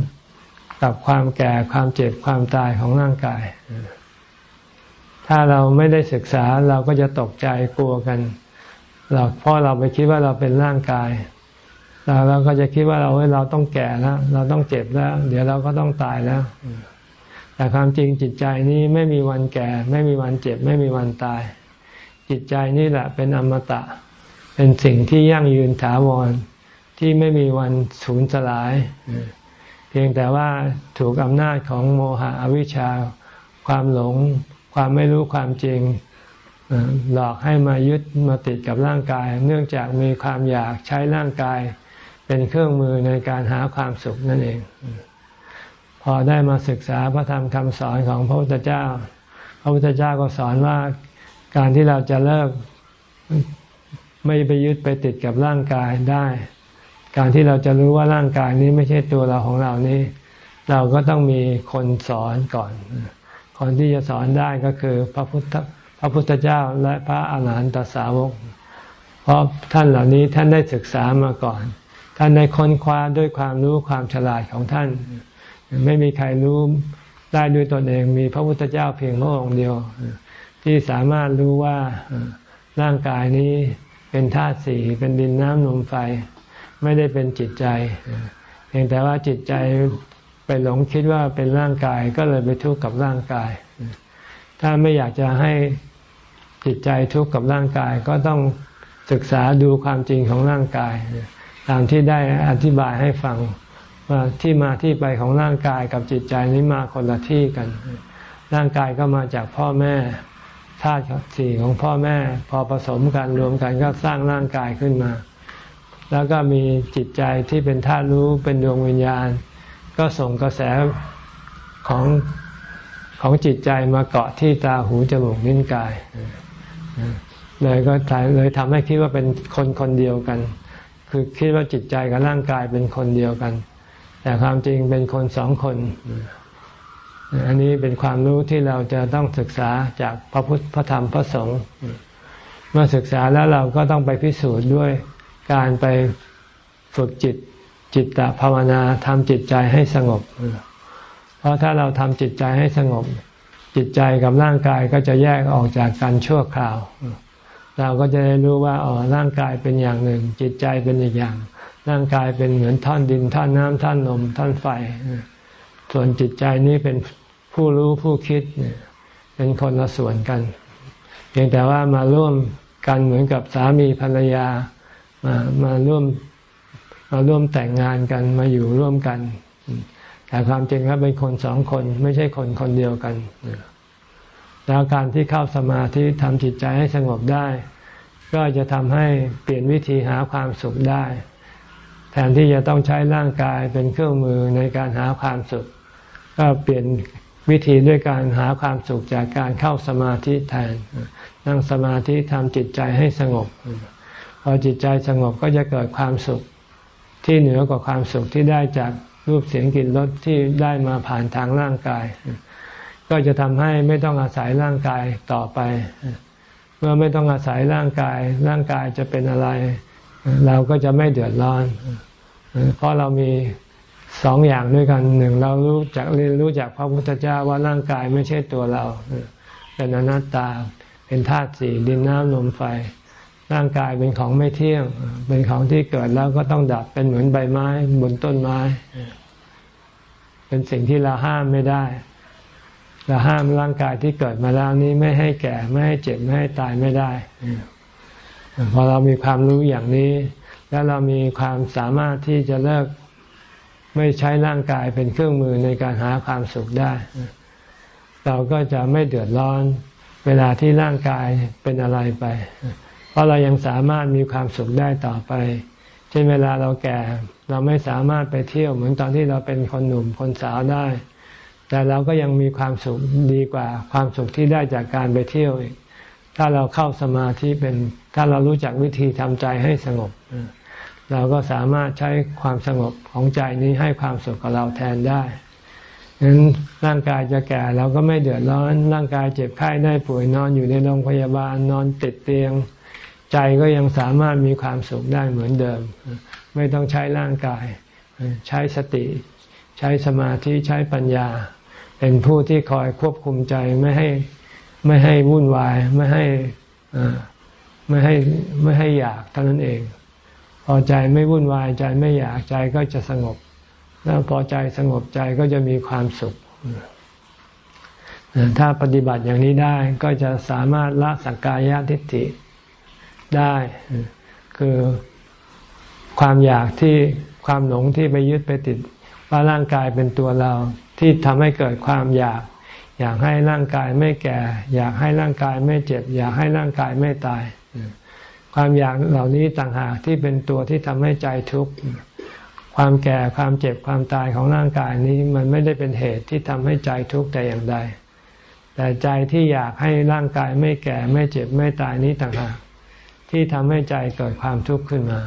กับความแก่ความเจ็บความตายของร่างกาย ถ้าเราไม่ได้ศึกษาเราก็จะตกใจกลัวกันเราเพราะเราไปคิดว่าเราเป็นร่างกายเราเราก็จะคิดว่าเราเราต้องแก่แล้ว เราต้องเจ็บแล้ว เดี๋ยวเราก็ต้องตายแล้ว แต่ความจริงจิตใจนี้ไม่มีวันแก่ ไม่มีวันเจ็บ ไม่มีวันตาย จิตใจนี่แหละเป็นอมตะ เป็นสิ่งที่ยั่งยืนถาวรที่ไม่มีวันสูญสลาย เพียงแต่ว่าถูกอำนาจของโมหะอวิชชา ความหลง ความไม่รู้ความจริงหลอกให้มายึดมาติดกับร่างกาย เนื่องจากมีความอยากใช้ร่างกาย เป็นเครื่องมือในการหาความสุขนั่นเอง พอได้มาศึกษาพระธรรมคำสอนของพระพุทธเจ้า พระพุทธเจ้าก็สอนว่าการที่เราจะเลิกไม่ไปยึดไปติดกับร่างกายได้ การที่เราจะรู้ว่าร่างกายนี้ไม่ใช่ตัวเราของเรานี้ เราก็ต้องมีคนสอนก่อน คนที่จะสอนได้ก็คือพระพุทธพระพุทธเจ้าและพระอาหารหันตสาวก เพราะท่านเหล่านี้ท่านได้ศึกษามาก่อน ท่านได้ค้นคว้าด้วยความรู้ความฉลาดของท่าน ไม่มีใครรู้ได้ด้วยตนเองมีพระพุทธเจ้าเพียงพระองค์เดียว ที่สามารถรู้ว่าร่างกายนี้เป็นธาตุสี่เป็นดินน้ำลมไฟ ไม่ได้เป็นจิตใจเพียงแต่ว่าจิตใจ ไปหลงคิดว่าเป็นร่างกายก็เลยไปทุกข์กับร่างกาย ถ้าไม่อยากจะให้จิตใจทุกข์กับร่างกายก็ต้องศึกษาดูความจริงของร่างกาย ตามที่ได้อธิบายให้ฟังว่าที่มาที่ไปของร่างกายกับจิตใจนี้มาคนละที่กัน ร่างกายก็มาจากพ่อแม่ธาตุสี่ของพ่อแม่ พอผสมกันรวมกันก็สร้างร่างกายขึ้นมา แล้วก็มีจิตใจที่เป็นธาตุรู้เป็นดวงวิญญาณ ก็ส่งกระแสของของจิตใจมาเกาะที่ตาหูจมูกนิ้นกายเลยก็เลยทำให้คิดว่าเป็นคนคนเดียวกัน คือคิดว่าจิตใจกับร่างกายเป็นคนเดียวกัน แต่ความจริงเป็นคนสองคน อันนี้เป็นความรู้ที่เราจะต้องศึกษาจากพระพุทธพระธรรมพระสงฆ์เมื่อศึกษาแล้วเราก็ต้องไปพิสูจน์ด้วยการไปฝึกจิต จิตตภาวนาทำจิตใจให้สงบ เพราะถ้าเราทำจิตใจให้สงบ จิตใจกับร่างกายก็จะแยกออกจากกันชั่วคราว เราก็จะได้รู้ว่าอ๋อร่างกายเป็นอย่างหนึ่ง จิตใจเป็นอีกอย่าง ร่างกายเป็นเหมือนท่อนดินท่อนน้ำท่อนลมท่อนไฟ ส่วนจิตใจนี้เป็นผู้รู้ผู้คิดเป็นคนละส่วนกัน เพียงแต่ว่ามาร่วมกันเหมือนกับสามีภรรยามามาร่วม มาร่วมแต่งงานกันมาอยู่ร่วมกัน แต่ความจริงแล้วเป็นคนสองคนไม่ใช่คนคนเดียวกันแล้วการที่เข้าสมาธิทำจิตใจให้สงบได้ ก็จะทำให้เปลี่ยนวิธีหาความสุขได้ แทนที่จะต้องใช้ร่างกายเป็นเครื่องมือในการหาความสุข ก็เปลี่ยนวิธีด้วยการหาความสุขจากการเข้าสมาธิแทน นั่งสมาธิทำจิตใจให้สงบ พอจิตใจสงบก็จะเกิดความสุข ที่เหนือกว่าความสุขที่ได้จากรูปเสียงกลิ่นรสที่ได้มาผ่านทางร่างกาย ก็จะทำให้ไม่ต้องอาศัยร่างกายต่อไป เมื่อไม่ต้องอาศัยร่างกาย ร่างกายจะเป็นอะไร เราก็จะไม่เดือดร้อน เพราะเรามีสองอย่างด้วยกันหนึ่งเรารู้จักเรียนรู้จากพระพุทธเจ้าว่าร่างกายไม่ใช่ตัวเรา เป็นอนัตตาเป็นธาตุสี่ดินน้ำลมไฟ ร่างกายเป็นของไม่เที่ยง เป็นของที่เกิดแล้วก็ต้องดับเป็นเหมือนใบไม้บนต้นไม้ เป็นสิ่งที่เราห้ามไม่ได้ เราห้ามร่างกายที่เกิดมาแล้วนี้ไม่ให้แก่ไม่ให้เจ็บไม่ให้ตายไม่ได้พอเรามีความรู้อย่างนี้ แล้วเรามีความสามารถที่จะเลิกไม่ใช้ร่างกายเป็นเครื่องมือในการหาความสุขได้ เราก็จะไม่เดือดร้อน เวลาที่ร่างกายเป็นอะไรไป ราะเรายังสามารถมีความสุขได้ต่อไป เช่นเวลาเราแก่ เราไม่สามารถไปเที่ยวเหมือนตอนที่เราเป็นคนหนุ่มคนสาวได้ แต่เราก็ยังมีความสุขดีกว่า ความสุขที่ได้จากการไปเที่ยวอีก ถ้าเราเข้าสมาธิเป็น ถ้าเรารู้จักวิธีทำใจให้สงบ เราก็สามารถใช้ความสงบของใจนี้ให้ความสุขกับเราแทนได้ฉะนั้นร่างกายจะแก่เราก็ไม่เดือดร้อน ร่างกายเจ็บไข้ได้ป่วยนอนอยู่ในโรงพยาบาลนอนติดเตียง ใจก็ยังสามารถมีความสุขได้เหมือนเดิม ไม่ต้องใช้ร่างกาย ใช้สติ ใช้สมาธิใช้ปัญญา เป็นผู้ที่คอยควบคุมใจไม่ให้ไม่ให้วุ่นวายไม่ให้ไม่ให้ไม่ให้อยากเท่านั้นเอง พอใจไม่วุ่นวายใจไม่อยากใจก็จะสงบ แล้วพอใจสงบใจก็จะมีความสุข ถ้าปฏิบัติอย่างนี้ได้ก็จะสามารถละสักกายทิฏฐิ ได้ คือความอยากที่ความหลงที่ไปยึดไปติดว่าร่างกายเป็นตัวเราที่ทำให้เกิดความอยาก อยากให้ร่างกายไม่แก่ อยากให้ร่างกายไม่เจ็บ อยากให้ร่างกายไม่ตาย ความอยากเหล่านี้ต่างหากที่เป็นตัวที่ทำให้ใจทุกข์ความแก่ความเจ็บความตายของร่างกายนี้มันไม่ได้เป็นเหตุที่ทำให้ใจทุกข์แต่อย่างใด แต่ใจที่อยากให้ร่างกายไม่แก่ไม่เจ็บไม่ตายนี้ต่างหาก ที่ทำให้ใจเกิดความทุกข์ขึ้นมา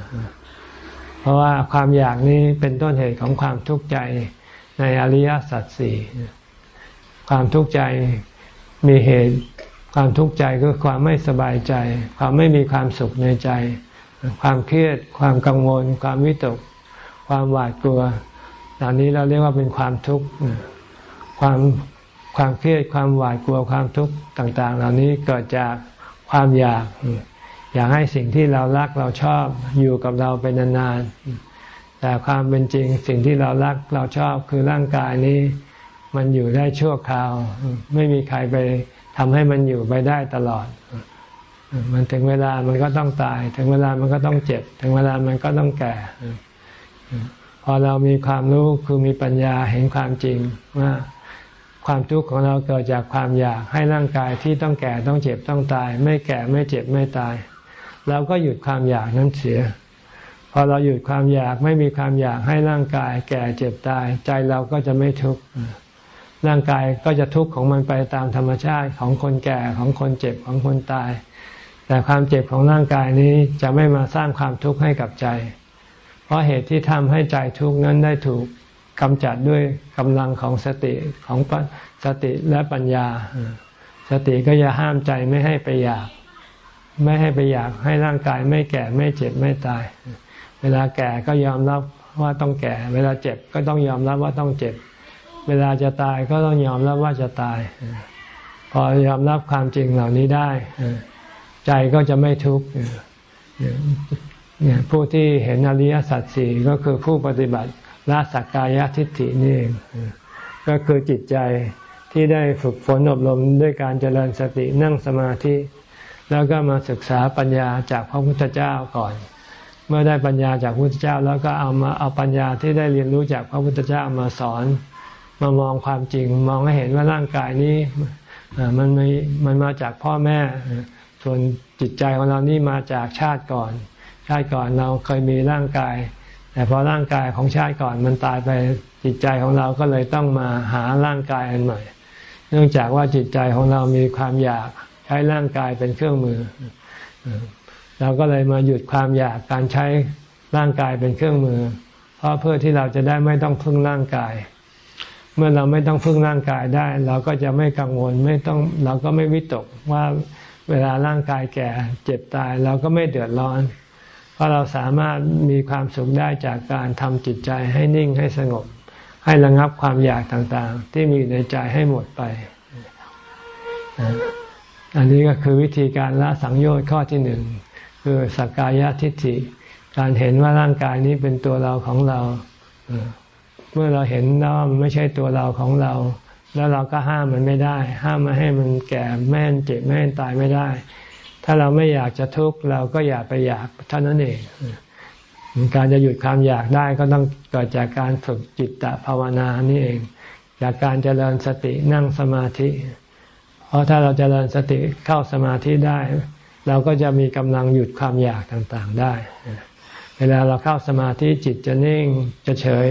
เพราะว่าความอยากนี้เป็นต้นเหตุของความทุกข์ใจในอริยสัจสี่ความทุกข์ใจมีเหตุความทุกข์ใจก็ความไม่สบายใจ ความไม่มีความสุขในใจ ความเครียด ความกังวล ความวิตก ความหวาดกลัวเหล่านี้เราเรียกว่าเป็นความทุกข์ความความเครียดความหวาดกลัวความทุกข์ต่าง ๆ เหล่านี้เกิดจากความอยาก อยากให้สิ่งที่เรารักเราชอบอยู่กับเราเป็นนานๆ แต่ความเป็นจริงสิ่งที่เรารักเราชอบคือร่างกายนี้ มันอยู่ได้ชั่วคราว ไม่มีใครไปทำให้มันอยู่ไปได้ตลอด มันถึงเวลามันก็ต้องตาย ถึงเวลามันก็ต้องเจ็บ ถึงเวลามันก็ต้องแก่ พอเรามีความรู้คือมีปัญญาเห็นความจริงว่าความทุกข์ของเราเกิดจากความอยากให้ร่างกายที่ต้องแก่ต้องเจ็บต้องตาย ไม่แก่ไม่เจ็บไม่ตาย เราก็หยุดความอยากนั้นเสีย พอเราหยุดความอยากไม่มีความอยากให้ร่างกาย แก่เจ็บตาย ใจเราก็จะไม่ทุกข์ร่างกายก็จะทุกข์ของมันไปตามธรรมชาติของคนแก่ของคนเจ็บของคนตาย แต่ความเจ็บของร่างกายนี้จะไม่มาสร้างความทุกข์ให้กับใจ เพราะเหตุที่ทำให้ใจทุกข์นั้นได้ถูกกำจัดด้วยกำลังของสติของสติและปัญญา สติก็จะห้ามใจไม่ให้ไปอยาก ไม่ให้ไปอยากให้ร่างกายไม่แก่ไม่เจ็บไม่ตาย เวลาแก่ก็ยอมรับว่าต้องแก่ เวลาเจ็บก็ต้องยอมรับว่าต้องเจ็บ เวลาจะตายก็ต้องยอมรับว่าจะตาย พอยอมรับความจริงเหล่านี้ได้ ใจก็จะไม่ทุกข์ผู้ที่เห็นอริยสัจสี่ก็คือผู้ปฏิบัติละสักกายทิฏฐินี่เองก็คือจิตใจที่ได้ฝึกฝนอบรมด้วยการเจริญสตินั่งสมาธิ แล้วก็มาศึกษาปัญญาจากพระพุทธเจ้าก่อน เมื่อได้ปัญญาจากพระพุทธเจ้า แล้วก็เอามาเอาปัญญาที่ได้เรียนรู้จากพระพุทธเจ้ามาสอน มามองความจริง มองให้เห็นว่าร่างกายนี้มันมีมันมาจากพ่อแม่ ส่วนจิตใจของเรานี่มาจากชาติก่อน ชาติก่อนเราเคยมีร่างกาย แต่พอร่างกายของชาติก่อนมันตายไปจิตใจของเราก็เลยต้องมาหาร่างกายอันใหม่ เนื่องจากว่าจิตใจของเรามีความอยาก ช้ร่างกายเป็นเครื่องมือ เราก็เลยมาหยุดความอยากการใช้ร่างกายเป็นเครื่องมือ เพราะเพื่อที่เราจะได้ไม่ต้องพึ่งร่างกาย เมื่อเราไม่ต้องพึ่งร่างกายได้ เราก็จะไม่กังวลไม่ต้องเราก็ไม่วิตกว่าเวลาร่างกายแก่เจ็บตายเราก็ไม่เดือดร้อน เพราะเราสามารถมีความสุขได้จากการทำจิตใจให้นิ่งให้สงบ ให้ระงับความอยากต่างๆ ที่มีในใจให้หมดไป อันนี้ก็คือวิธีการละสังโยชน์ข้อที่หนึ่งคือสักกายทิฏฐิ การเห็นว่าร่างกายนี้เป็นตัวเราของเรา เมื่อเราเห็นว่ามันไม่ใช่ตัวเราของเรา แล้วเราก็ห้ามมันไม่ได้ ห้ามมาให้มันแก่แม่นเจ็บแม่นตายไม่ได้ ถ้าเราไม่อยากจะทุกข์เราก็อย่าไปอยากเท่านั้นเองการจะหยุดความอยากได้ก็ต้องเกิดจากการฝึกจิตตภาวนานี่เอง จากการเจริญสตินั่งสมาธิ เพราะถ้าเราจเจริญสติเข้าสมาธิได้ เราก็จะมีกำลังหยุดความอยากต่างๆได้ เวลาเราเข้าสมาธิจิตจะนิ่งจะเฉย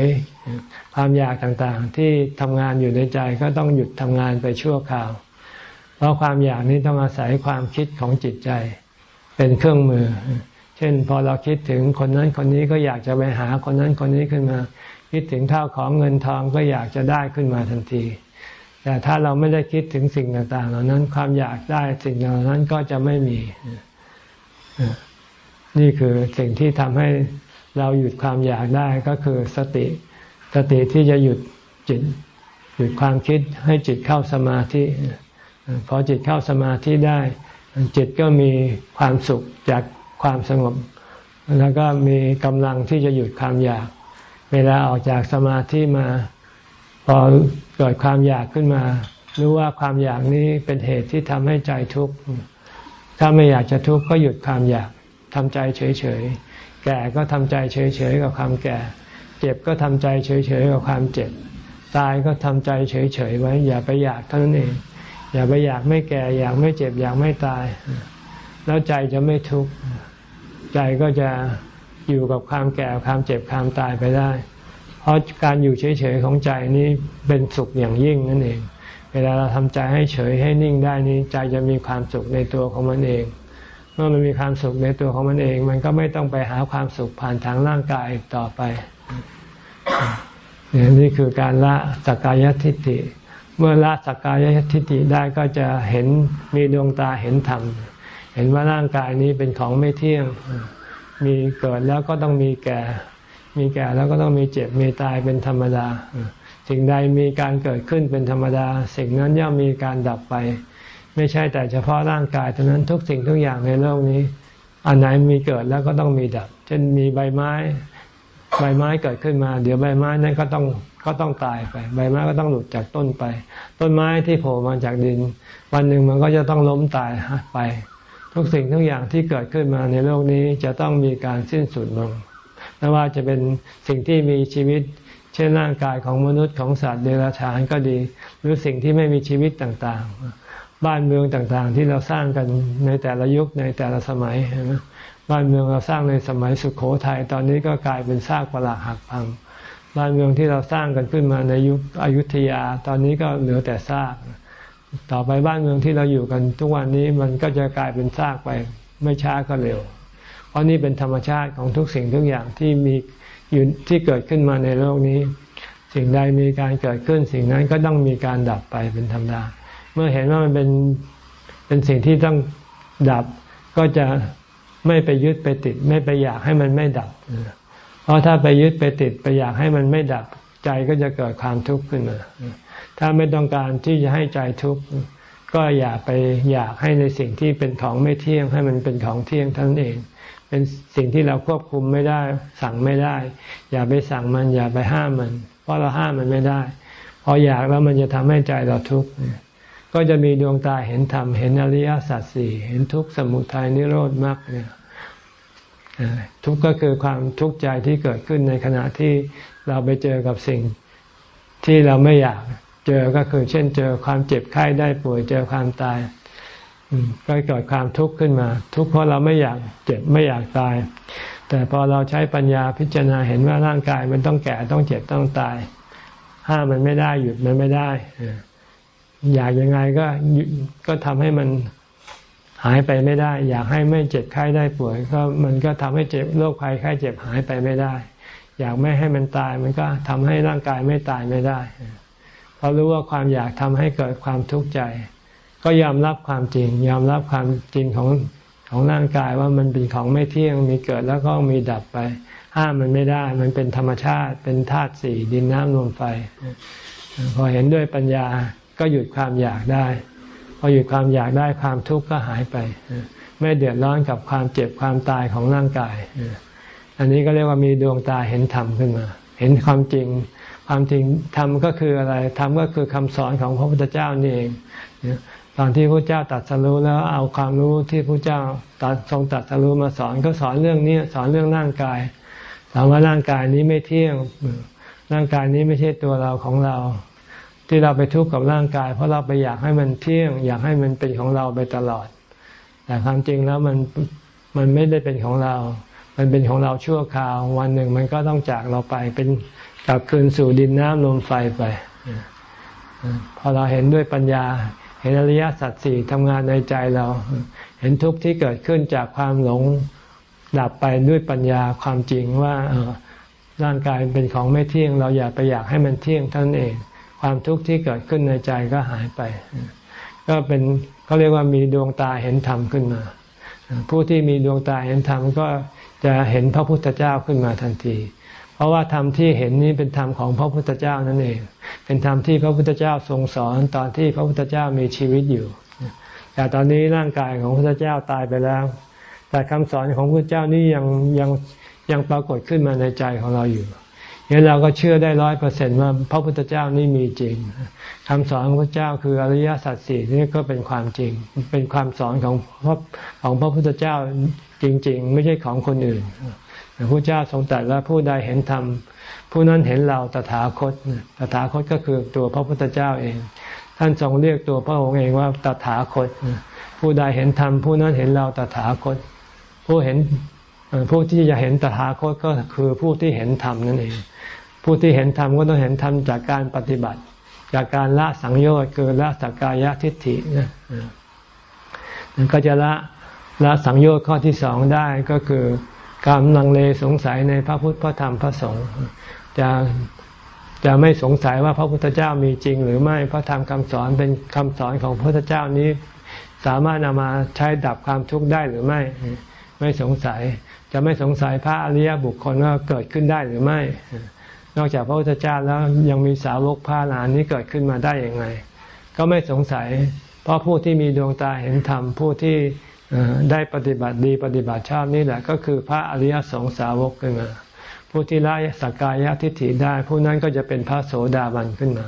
ความอยากต่างๆ ที่ทำงานอยู่ในใจก็ต้องหยุดทำงานไปชั่วคราว เพราะความอยากนี้ต้องอาศัยความคิดของจิตใจ เป็นเครื่องมือ เช่น พอเราคิดถึงคนนั้นคนนี้ก็อยากจะไปหาคนนั้นคนนี้ขึ้นมา คิดถึงเท่าของเงินทองก็อยากจะได้ขึ้นมาทันที แต่ถ้าเราไม่ได้คิดถึงสิ่งต่างๆ เหล่านั้นความอยากได้สิ่งเหล่านั้นก็จะไม่มี นี่คือสิ่งที่ทำให้เราหยุดความอยากได้ก็คือสติ สติที่จะหยุดจิต หยุดความคิดให้จิตเข้าสมาธิพอจิตเข้าสมาธิได้ จิตก็มีความสุขจากความสงบ แล้วก็มีกำลังที่จะหยุดความอยาก เวลาออกจากสมาธิมา พอ เกิดความอยากขึ้นมา รู้ว่าความอยากนี้เป็นเหตุที่ทำให้ใจทุกข์ ถ้าไม่อยากจะทุกข์ก็หยุดความอยากทำใจเฉยๆ แก่ก็ทำใจเฉยๆกับความแก่ เจ็บก็ทำใจเฉยๆกับความเจ็บ ตายก็ทำใจเฉยๆไว้ อย่าไปอยากเท่านั้นเอง อย่าไปอยากไม่แก่ อยากไม่เจ็บ อยากไม่ตาย แล้วใจจะไม่ทุกข์ ใจก็จะอยู่กับความแก่ความเจ็บความตายไปได้ เพราะการอยู่เฉยๆของใจนี้เป็นสุขอย่างยิ่งนั่นเอง เวลาเราทำใจให้เฉยให้นิ่งได้นี้ใจจะมีความสุขในตัวของมันเอง เมื่อมันมีความสุขในตัวของมันเอง มันก็ไม่ต้องไปหาความสุขผ่านทางร่างกายต่อไปนี่คือการละสักกายทิฏฐิ เมื่อละสักกายทิฏฐิได้ก็จะเห็นมีดวงตาเห็นธรรม เห็นว่าร่างกายนี้เป็นของไม่เที่ยง มีเกิดแล้วก็ต้องมีแก่ มีแก่แล้วก็ต้องมีเจ็บมีตายเป็นธรรมดา สิ่งใดมีการเกิดขึ้นเป็นธรรมดา สิ่งนั้นย่อมมีการดับไป ไม่ใช่แต่เฉพาะร่างกายเท่านั้นทุกสิ่งทุกอย่างในโลกนี้ อันไหนมีเกิดแล้วก็ต้องมีดับ เช่นมีใบไม้ ใบไม้เกิดขึ้นมา เดี๋ยวใบไม้นั้นก็ต้องก็ต้องตายไป ใบไม้ก็ต้องหลุดจากต้นไป ต้นไม้ที่โผล่มาจากดิน วันหนึ่งมันก็จะต้องล้มตายไป ทุกสิ่งทุกอย่างที่เกิดขึ้นมาในโลกนี้จะต้องมีการสิ้นสุดลง ไม่ว่าจะเป็นสิ่งที่มีชีวิต เช่นร่างกายของมนุษย์ของสัตว์เดรัจฉานก็ดี หรือสิ่งที่ไม่มีชีวิตต่างๆ บ้านเมืองต่างๆ ที่เราสร้างกันในแต่ละยุคในแต่ละสมัยนะบ้านเมืองเราสร้างในสมัยสุขโขทยัยตอนนี้ก็กลายเป็นซากปรักหักพัง บ้านเมืองที่เราสร้างกันขึ้นมาในยุคอยุธยา ตอนนี้ก็เหลือแต่ซาก ต่อไปบ้านเมืองที่เราอยู่กันทุกวันนี้มันก็จะกลายเป็นซากไปไม่ช้าก็เร็ว ราะนี่เป็นธรรมชาติของทุกสิ่งทุกอย่างที่มีอยู่ที่เกิดขึ้นมาในโลกนี้ สิ่งใดมีการเกิดขึ้น สิ่งนั้นก็ต้องมีการดับไปเป็นธรรมดา เมื่อเห็นว่ามันเป็นเป็นสิ่งที่ต้องดับ ก็จะไม่ไปยึดไปติด ไม่ไปอยากให้มันไม่ดับ เพราะถ้าไปยึดไปติดไปอยากให้มันไม่ดับใจก็จะเกิดความทุกข์ขึ้นมา ถ้าไม่ต้องการที่จะให้ใจทุกข์ก็อย่าไปอยากให้ในสิ่งที่เป็นของไม่เที่ยง ให้มันเป็นของเที่ยงทั้งเอง เป็นสิ่งที่เราควบคุมไม่ได้ สั่งไม่ได้ อย่าไปสั่งมัน อย่าไปห้ามมัน เพราะเราห้ามมันไม่ได้ พออยากแล้วมันจะทำให้ใจเราทุกข์ก็จะมีดวงตาเห็นธรรมเห็นอริยสัจสี่เห็นทุกข์สมุทัยนิโรธมรรคเนี่ยทุกข์ก็คือความทุกข์ใจที่เกิดขึ้นในขณะที่เราไปเจอกับสิ่งที่เราไม่อยากเจอก็คือเช่นเจอความเจ็บไข้ได้ป่วยเจอความตาย ก็เกิดความทุกข์ขึ้นมา ทุกข์เพราะเราไม่อยากเจ็บไม่อยากตาย แต่พอเราใช้ปัญญาพิจารณาเห็นว่าร่างกายมันต้องแก่ต้องเจ็บต้องตาย ห้ามมันไม่ได้หยุดมันไม่ได้ อยากยังไงก็ก็ทำให้มันหายไปไม่ได้ อยากให้ไม่เจ็บไข้ได้ป่วย ก็มันก็ทำให้เจ็บโรคภัยไข้เจ็บหายไปไม่ได้ อยากไม่ให้มันตาย มันก็ทำให้ร่างกายไม่ตายไม่ได้เพราะรู้ว่าความอยากทำให้เกิดความทุกข์ใจ ก็ยอมรับความจริง ยอมรับความจริงของของร่างกายว่ามันเป็นของไม่เที่ยงมีเกิดแล้วก็มีดับไป ห้ามมันไม่ได้ มันเป็นธรรมชาติ เป็นธาตุสี่ดินน้ำลมไฟ พอเห็นด้วยปัญญาก็หยุดความอยากได้ พอหยุดความอยากได้ความทุกข์ก็หายไป ไม่เดือดร้อนกับความเจ็บความตายของร่างกาย อันนี้ก็เรียกว่ามีดวงตาเห็นธรรมขึ้นมา เห็นความจริง ความจริงธรรมก็คืออะไรธรรมก็คือคำสอนของพระพุทธเจ้านี่เอง ตอนที่พระเจ้าตัดสรู้แล้วเอาความรู้ที่พระเจ้าตัดทรงตัดสรู้มาสอนก็สอนเรื่องนี้สอนเรื่องร่างกายสอนว่าร่างกายนี้ไม่เที่ยงร่างกายนี้ไม่ใช่ตัวเราของเรา ที่เราไปทุกข์กับร่างกาย เพราะเราไปอยากให้มันเที่ยง อยากให้มันเป็นของเราไปตลอด แต่ความจริงแล้วมันมันไม่ได้เป็นของเรา มันเป็นของเราชั่วคราว วันหนึ่งมันก็ต้องจากเราไปเป็นกลับคืนสู่ดินน้ำลมไฟไป พอเราเห็นด้วยปัญญา เห็นอริยสัจสี่ทำงานในใจเรา เห็นทุกข์ที่เกิดขึ้นจากความหลงดับไปด้วยปัญญาความจริงว่าร่างกายเป็นของไม่เที่ยง เราอย่าไปอยากให้มันเที่ยงท่านเอง ความทุกข์ที่เกิดขึ้นในใจก็หายไป ก็เป็นเขาเรียกว่ามีดวงตาเห็นธรรมขึ้นมา ผู้ที่มีดวงตาเห็นธรรมก็จะเห็นพระพุทธเจ้าขึ้นมาทันที เพราะว่าธรรมที่เห็นนี้เป็นธรรมของพระพุทธเจ้านั่นเอง เป็นธรรมที่พระพุทธเจ้าทรงสอนตอนที่พระพุทธเจ้ามีชีวิตอยู่ แต่ตอนนี้ร่างกายของพระพุทธเจ้าตายไปแล้ว แต่คำสอนของพระพุทธเจ้านี้ยังยังยังปรากฏขึ้นมาในใจของเราอยู่งั้นเราก็เชื่อได้ร้อยเปอร์เซ็นว่าพระพุทธเจ้านี่มีจริงคำสอนของพระเจ้าคืออริยสัจสี่นี่ก็เป็นความจริง เป็นความสอนของพระของพระพุทธเจ้าจริง ๆ ไม่ใช่ของคนอื่น พระเจ้าทรงตรัสว่าผู้ใดเห็นธรรมผู้นั้นเห็นเราตถาคตตถาคตก็คือตัวพระพุทธเจ้าเอง ท่านทรงเรียกตัวพระองค์เองว่าตถาคต ผู้ใดเห็นธรรมผู้นั้นเห็นเราตถาคต ผู้เห็นผู้ที่จะเห็นตถาคตก็คือผู้ที่เห็นธรรมนั่นเอง ผู้ที่เห็นธรรมก็ต้องเห็นธรรมจากการปฏิบัติ จากการละสังโยชน์คือละสักกายทิฏฐินะก็จะละละสังโยชน์ข้อที่สองได้ก็คือ การลังเลสงสัยในพระพุทธพระธรรมพระสงฆ์จะจะไม่สงสัยว่าพระพุทธเจ้ามีจริง หรือไม่พระธรรมคำสอนเป็นคำสอนของพระพุทธเจ้านี้ สามารถนามาใช้ดับความทุกข์ได้หรือไม่ ไม่สงสัย จะไม่สงสัยพระอริยบุคคลว่าเกิดขึ้นได้หรือไม่ นอกจากพระพุทธเจ้าแล้วยังมีสาวกพระลานนี้เกิดขึ้นมาได้อย่างไรก็ไม่สงสัย เพราะผู้ที่มีดวงตาเห็นธรรมผู้ที่ ได้ปฏิบัติดีปฏิบัติชอบนี่แหละ ก็คือพระอริยสงสาวกขึ้นมาผู้ที่ละสักกายทิฏฐิได้ ผู้นั้นก็จะเป็นพระโสดาบันขึ้นมา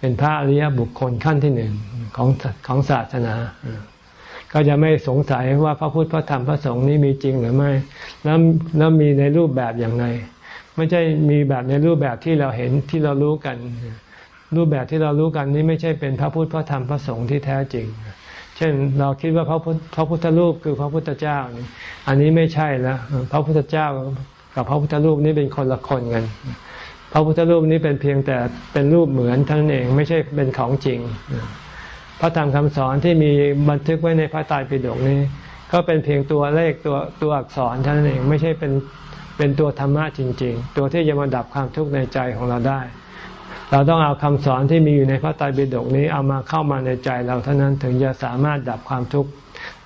เป็นพระอริยบุคคลขั้นที่หนึ่งของของศาสนา ก็จะไม่สงสัยว่าพระพุทธพระธรรมพระสงฆ์นี้มีจริงหรือไม่ แล้วแล้วมีในรูปแบบอย่างไรไม่ใช่มีแบบในรูปแบบที่เราเห็นที่เรารู้กัน รูปแบบที่เรารู้กันนี้ไม่ใช่เป็นพระพุทธพระธรรมพระสงฆ์ที่แท้จริง เช่นเราคิดว่าพระพุทธพระพุทธรูปคือพระพุทธเจ้านี่อันนี้ไม่ใช่แล้วพระพุทธเจ้ากับพระพุทธรูปนี้เป็นคนละคนกัน พระพุทธรูปนี้เป็นเพียงแต่เป็นรูปเหมือนเท่านั้นเองไม่ใช่เป็นของจริง พระธรรมคำสอนที่มีบันทึกไว้ในพระไตรปิฎกนี้ ก็เป็นเพียงตัวเลขตัวตัวอักษรเท่านั้นเองไม่ใช่เป็นเป็นตัวธรรมะจริง ๆ ตัวที่จะมาดับความทุกข์ในใจของเราได้ เราต้องเอาคำสอนที่มีอยู่ในพระไตรปิฎกนี้เอามาเข้ามาในใจเราเท่านั้นถึงจะสามารถดับความทุกข์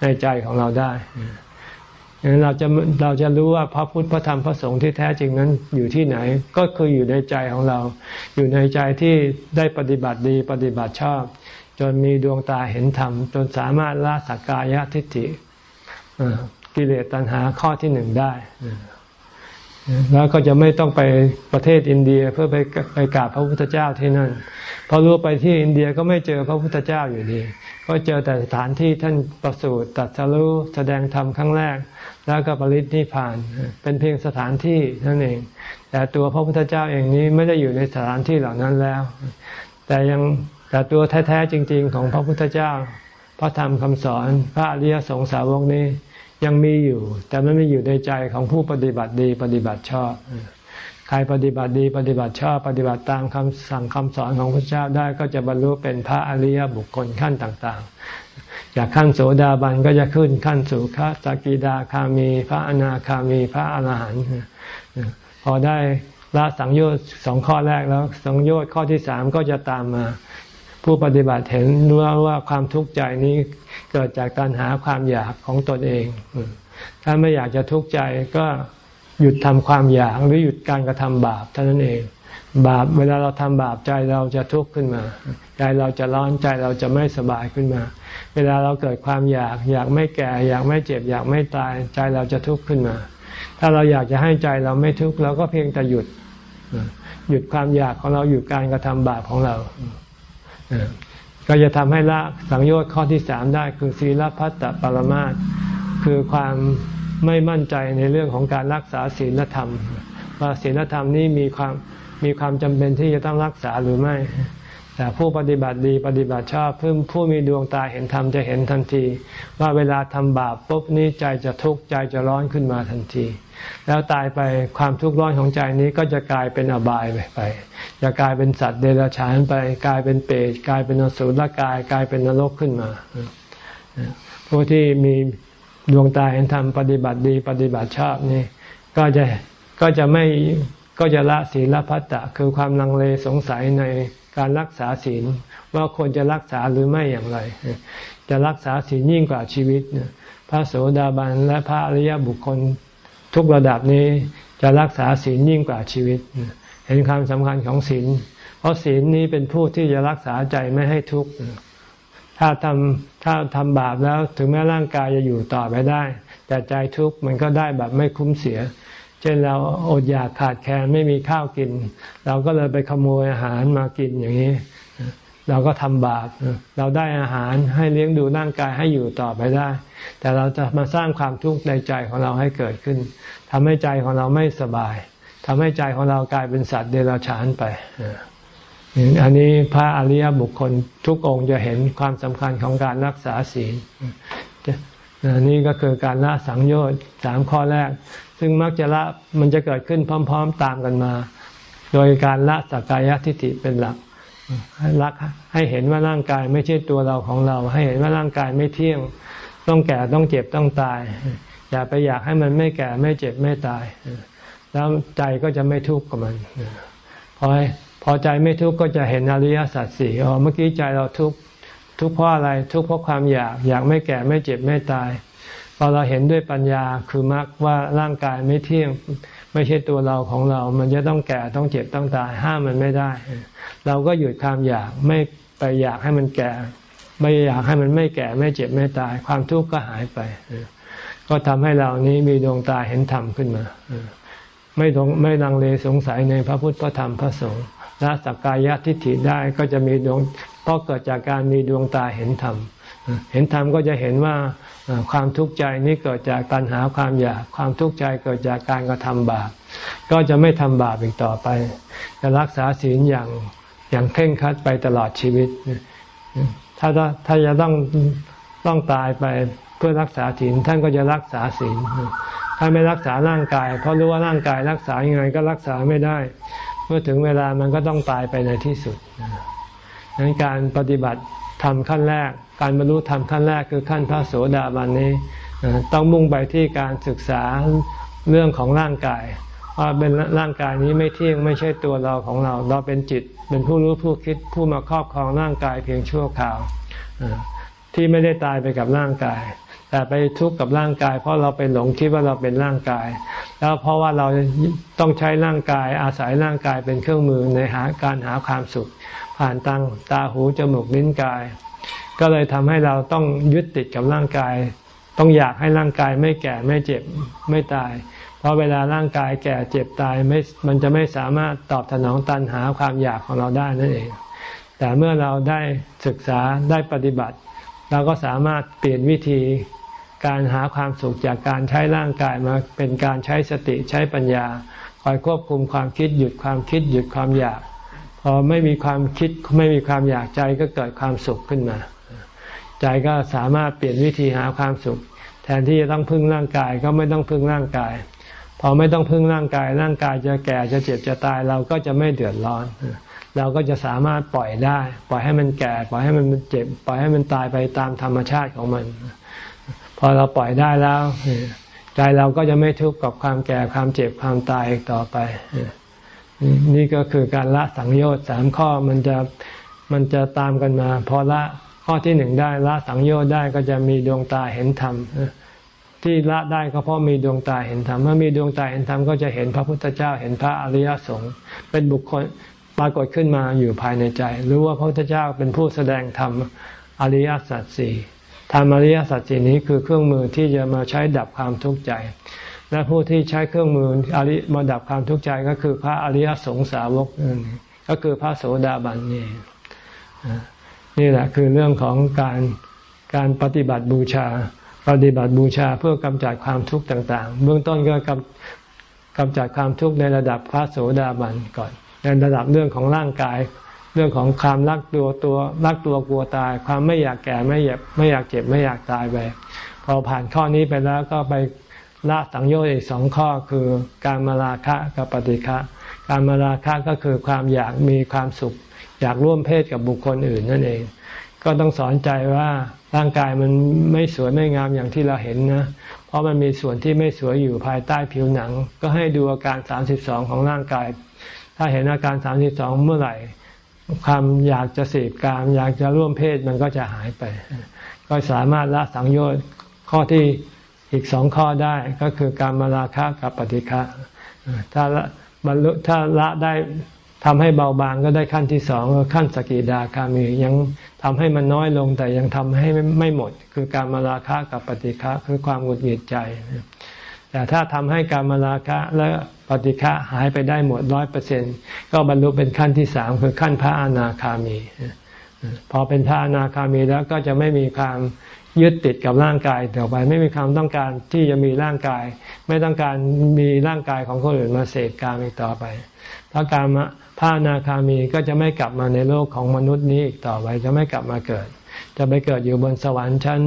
ในใจของเราได้ดังนั้นเราจะเราจะรู้ว่าพระพุทธพระธรรมพระสงฆ์ที่แท้จริงนั้นอยู่ที่ไหน ก็คืออยู่ในใจของเรา อยู่ในใจที่ได้ปฏิบัติดีปฏิบัติชอบ จนมีดวงตาเห็นธรรม จนสามารถละสักกายทิฏฐิกิเลสตัณหาข้อที่หนึ่งได้ แล้วก็จะไม่ต้องไปประเทศอินเดียเพื่อไปไปกราบพระพุทธเจ้าที่นั่นพอรู้ไปที่อินเดียก็ไม่เจอพระพุทธเจ้าอยู่ดี ก็เจอแต่สถานที่ท่านประสูติตัดสรู้แสดงธรรมครั้งแรก แล้วก็ปรินิพาน เป็นเพียงสถานที่นั่นเอง แต่ตัวพระพุทธเจ้าเองนี้ไม่ได้อยู่ในสถานที่เหล่านั้นแล้ว แต่ยังแต่ตัวแท้ๆจริง ๆ ของพระพุทธเจ้า พระธรรมคำสอน พระอริยสงสาวกนี้ ยังมีอยู่ แต่มันไม่อยู่ในใจของผู้ปฏิบัติดีปฏิบัติชอบใครปฏิบัติดีปฏิบัติชอบ ปฏิบัติตามคำสั่งคำสอนของพระเจ้าได้ก็จะบรรลุเป็นพระอริยบุคคลขั้นต่างๆ จากขั้นโสดาบันก็จะขึ้นขั้นสู่พระสกิดาคามี พระอนาคามีพระอรหันต์พอได้ละสังโยชน์สองข้อแรกแล้วสังโยชน์ข้อที่สามก็จะตามมา ผู้ปฏิบัติเห็นรู้ว่าความทุกข์ใจนี้ เกิดจากการหาความอยากของตนเอง ถ้าไม่อยากจะทุกข์ใจก็หยุดทำความอยากหรือหยุดการกระทำบาปเท่านั้นเอง บาปเวลาเราทำบาปใจเราจะทุกข์ขึ้นมา ใจเราจะร้อนใจเราจะไม่สบายขึ้นมา เวลาเราเกิดความอยากอยากไม่แก่ อยากไม่เจ็บ อยากไม่ตายใจเราจะทุกข์ขึ้นมา ถ้าเราอยากจะให้ใจเราไม่ทุกข์เราก็เพียงแต่หยุดหยุดความอยากของเราหยุดการกระทำบาปของเรา ก็จะทำให้ละสังโยชน์ข้อที่สามได้คือศีลพัตตปรมาตคือความไม่มั่นใจในเรื่องของการรักษาศีลธรรม ว่าศีลธรรมนี้มีความมีความจำเป็นที่จะต้องรักษาหรือไม่ แต่ผู้ปฏิบัติดีปฏิบัติชอบเพิ่มผู้มีดวงตาเห็นธรรมจะเห็นทันที ว่าเวลาทำบาปปุ๊บนี้ใจจะทุกข์ใจจะร้อนขึ้นมาทันที แล้วตายไปความทุกข์ร้อนของใจนี้ก็จะกลายเป็นอบายไปไป จะกลายเป็นสัตว์เดรัจฉานไป กลายเป็นเปรตกลายเป็นอสุรกายกลายเป็นนรกขึ้นมา ผู้ที่มีดวงตาเห็นธรรมปฏิบัติดีปฏิบัติชอบนี่ก็จะก็จะไม่ก็จะละศีลพัตตะคือความลังเลสงสัยใน การรักษาศีลว่าควรจะรักษาหรือไม่อย่างไร จะรักษาศีลยิ่งกว่าชีวิต พระโสดาบันและพระอริยบุคคลทุกระดับนี้จะรักษาศีลยิ่งกว่าชีวิต เห็นความสำคัญของศีล เพราะศีลนี้เป็นผู้ที่จะรักษาใจไม่ให้ทุกข์ถ้าทำถ้าทำบาปแล้วถึงแม้ร่างกายจะอยู่ต่อไปได้ แต่ใจทุกข์มันก็ได้แบบไม่คุ้มเสีย เช่นเราอดอยากขาดแคลนไม่มีข้าวกิน เราก็เลยไปขโมยอาหารมากินอย่างนี้ เราก็ทำบาปเราได้อาหารให้เลี้ยงดูร่างกายให้อยู่ต่อไปได้ แต่เราจะมาสร้างความทุกข์ในใจของเราให้เกิดขึ้นทำให้ใจของเราไม่สบายทำให้ใจของเรากลายเป็นสัตว์เดรัจฉานไปอันนี้พระอริยบุคคลทุกองค์จะเห็นความสำคัญของการรักษาศีลนี่ก็คือการละสังโยชน์สามข้อแรก ซึ่งมักจะละมันจะเกิดขึ้นพร้อม ๆ ตามกันมา โดยการละสักกายทิฏฐิเป็นหลักให้รักให้เห็นว่าร่างกายไม่ใช่ตัวเราของเรา ให้เห็นว่าร่างกายไม่เที่ยง ต้องแก่ต้องเจ็บต้องตาย อย่าไปอยากให้มันไม่แก่ไม่เจ็บไม่ตาย แล้วใจก็จะไม่ทุกข์กับมันพอพอใจไม่ทุกข์ก็จะเห็นอริยสัจสี่อ๋อเมื่อกี้ใจเราทุกข์ทุกข์เพราะอะไรทุกข์เพราะความอยาก อยากไม่แก่ไม่เจ็บไม่ตาย อเราเห็นด้วยปัญญาคือมรรคว่าร่างกายไม่เที่ยงไม่ใช่ตัวเราของเรา มันจะต้องแก่ต้องเจ็บต้องตายห้ามมันไม่ได้ เราก็หยุดความอยากไม่ไปอยากให้มันแก่ ไม่อยากให้มันไม่แก่ไม่เจ็บไม่ตาย ความทุกข์ก็หายไป ก็ทำให้เรานี้มีดวงตาเห็นธรรมขึ้นมาไม่งไม่ลังเลสงสัยในพระพุทธพระธรรมพระสงฆ์ละสักกายทิฏฐิได้ก็จะมีดวงเพราะเกิดจากการมีดวงตาเห็นธรรม เห็นธรรมก็จะเห็นว่าความทุกข์ใจนี้เกิดจากตัณหาความอยาก ความทุกข์ใจเกิดจากการกระทำบาป ก็จะไม่ทำบาปอีกต่อไป จะรักษาศีลอย่างอย่างเคร่งครัดไปตลอดชีวิต ถ้าถ้าจะต้องต้องตายไปเพื่อรักษาศีลท่านก็จะรักษาศีลถ้าไม่รักษาร่างกาย เพราะรู้ว่าร่างกายรักษายังไงก็รักษาไม่ได้ เมื่อถึงเวลามันก็ต้องตายไปในที่สุดดังนั้นการปฏิบัติทำขั้นแรก การบรรลุธรรมขั้นแรกคือขั้นพระโสดาบันนี้ต้องมุ่งไปที่การศึกษาเรื่องของร่างกายว่าเป็นร่างกายนี้ไม่เที่ยงไม่ใช่ตัวเราของเรา เราเป็นจิต เป็นผู้รู้ผู้คิดผู้มาครอบครองร่างกายเพียงชั่วคราวที่ไม่ได้ตายไปกับร่างกาย แต่ไปทุกข์กับร่างกาย เพราะเราไปหลงคิดว่าเราเป็นร่างกาย แล้วเพราะว่าเราต้องใช้ร่างกายอาศัยร่างกายเป็นเครื่องมือในหาการหาความสุข ผ่านตังตาหูจมูกลิ้นกาย ก็เลยทำให้เราต้องยึดติดกับร่างกาย ต้องอยากให้ร่างกายไม่แก่ไม่เจ็บไม่ตาย เพราะเวลาร่างกายแก่เจ็บตายไม่มันจะไม่สามารถตอบสนองตันหาความอยากของเราได้นั่นเอง แต่เมื่อเราได้ศึกษาได้ปฏิบัติ เราก็สามารถเปลี่ยนวิธีการหาความสุขจากการใช้ร่างกายมาเป็นการใช้สติใช้ปัญญา คอยควบคุมความคิดหยุดความคิดหยุดความอยากพอไม่มีความคิดไม่มีความอยากใจก็เกิดความสุขขึ้นมา ใจก็สามารถเปลี่ยนวิธีหาความสุข แทนที่จะต้องพึ่งร่างกายก็ไม่ต้องพึ่งร่างกาย พอไม่ต้องพึ่งร่างกาย ร่างกายจะแก่จะเจ็บจะตายเราก็จะไม่เดือดร้อน เราก็จะสามารถปล่อยได้ ปล่อยให้มันแก่ ปล่อยให้มันเจ็บ ปล่อยให้มันตายไปตามธรรมชาติของมัน พอเราปล่อยได้แล้วใจเราก็จะไม่ทุกข์กับความแก่ความเจ็บความตายต่อไป นี่ก็คือการละสังโยชน์สามข้อมันจะมันจะตามกันมาพอละ ข้อที่หนึ่งได้ละสังโยชน์ได้ก็จะมีดวงตาเห็นธรรมที่ละได้ก็เพราะมีดวงตาเห็นธรรมเมื่อมีดวงตาเห็นธรรมก็จะเห็นพระพุทธเจ้าเห็นพระอริยสงฆ์เป็นบุคคลปรากฏขึ้นมาอยู่ภายในใจ รู้ว่าพระพุทธเจ้าเป็นผู้แสดงธรรมอริยสัจสี่ธรรมอริยสัจสี่นี้คือเครื่องมือที่จะมาใช้ดับความทุกข์ใจ และผู้ที่ใช้เครื่องมืออริมาดับความทุกข์ใจก็คือพระอริยสงสาวกนั่ก็คือพระโสดาบันนี่ นี่แหละคือเรื่องของการการปฏิบัติบูชา ปฏิบัติบูชาเพื่อกำจัดความทุกข์ต่าง ๆ เบื้องต้นก็กำกำจัดความทุกข์ในระดับพระโสดาบันก่อน ในระดับเรื่องของร่างกาย เรื่องของความรักตัวตัวรักตัวกลัวตาย ความไม่อยากแก่ไม่อยากไม่อยากเจ็บไม่อยากตายไปพอผ่านข้อนี้ไปแล้วก็ไปละสังโยชน์อีกสองข้อคือการมาราคะกับปฏิฆะการมาราคะก็คือความอยากมีความสุข อยากร่วมเพศกับบุคคลอื่นนั่นเอง ก็ต้องสอนใจว่าร่างกายมันไม่สวยไม่งามอย่างที่เราเห็นนะ เพราะมันมีส่วนที่ไม่สวยอยู่ภายใต้ผิวหนัง ก็ให้ดูอาการ 32 ของร่างกาย ถ้าเห็นอาการ 32 เมื่อไหร่ ความอยากจะเสพกาม อยากจะร่วมเพศมันก็จะหายไป ก็สามารถละสังโยชน์ข้อที่อีกสองข้อได้ก็คือการมาราคะกับปฏิฆะถ้าบรรลุถ้าละได้ ทำให้เบาบางก็ได้ขั้นที่สองขั้นสกิดาคามียังทำให้มันน้อยลงแต่ยังทำให้ไม่หมด คือการมาราคะกับปฏิฆะคือความหงุดหงิดใจ แต่ถ้าทำให้การมาราคะและปฏิฆะหายไปได้หมดร้อยเปอร์เซ็นก็บรรลุเป็นขั้นที่สามคือขั้นพระอนาคามี พอเป็นพระอนาคามีแล้วก็จะไม่มีความยึดติดกับร่างกายต่อไป ไม่มีความต้องการที่จะมีร่างกาย ไม่ต้องการมีร่างกายของคนอื่นมาเสกการอีกต่อไป พระการมพระนาคามีก็จะไม่กลับมาในโลกของมนุษย์นี้อีกต่อไปจะไม่กลับมาเกิด จะไปเกิดอยู่บนสวรรค์ชั้น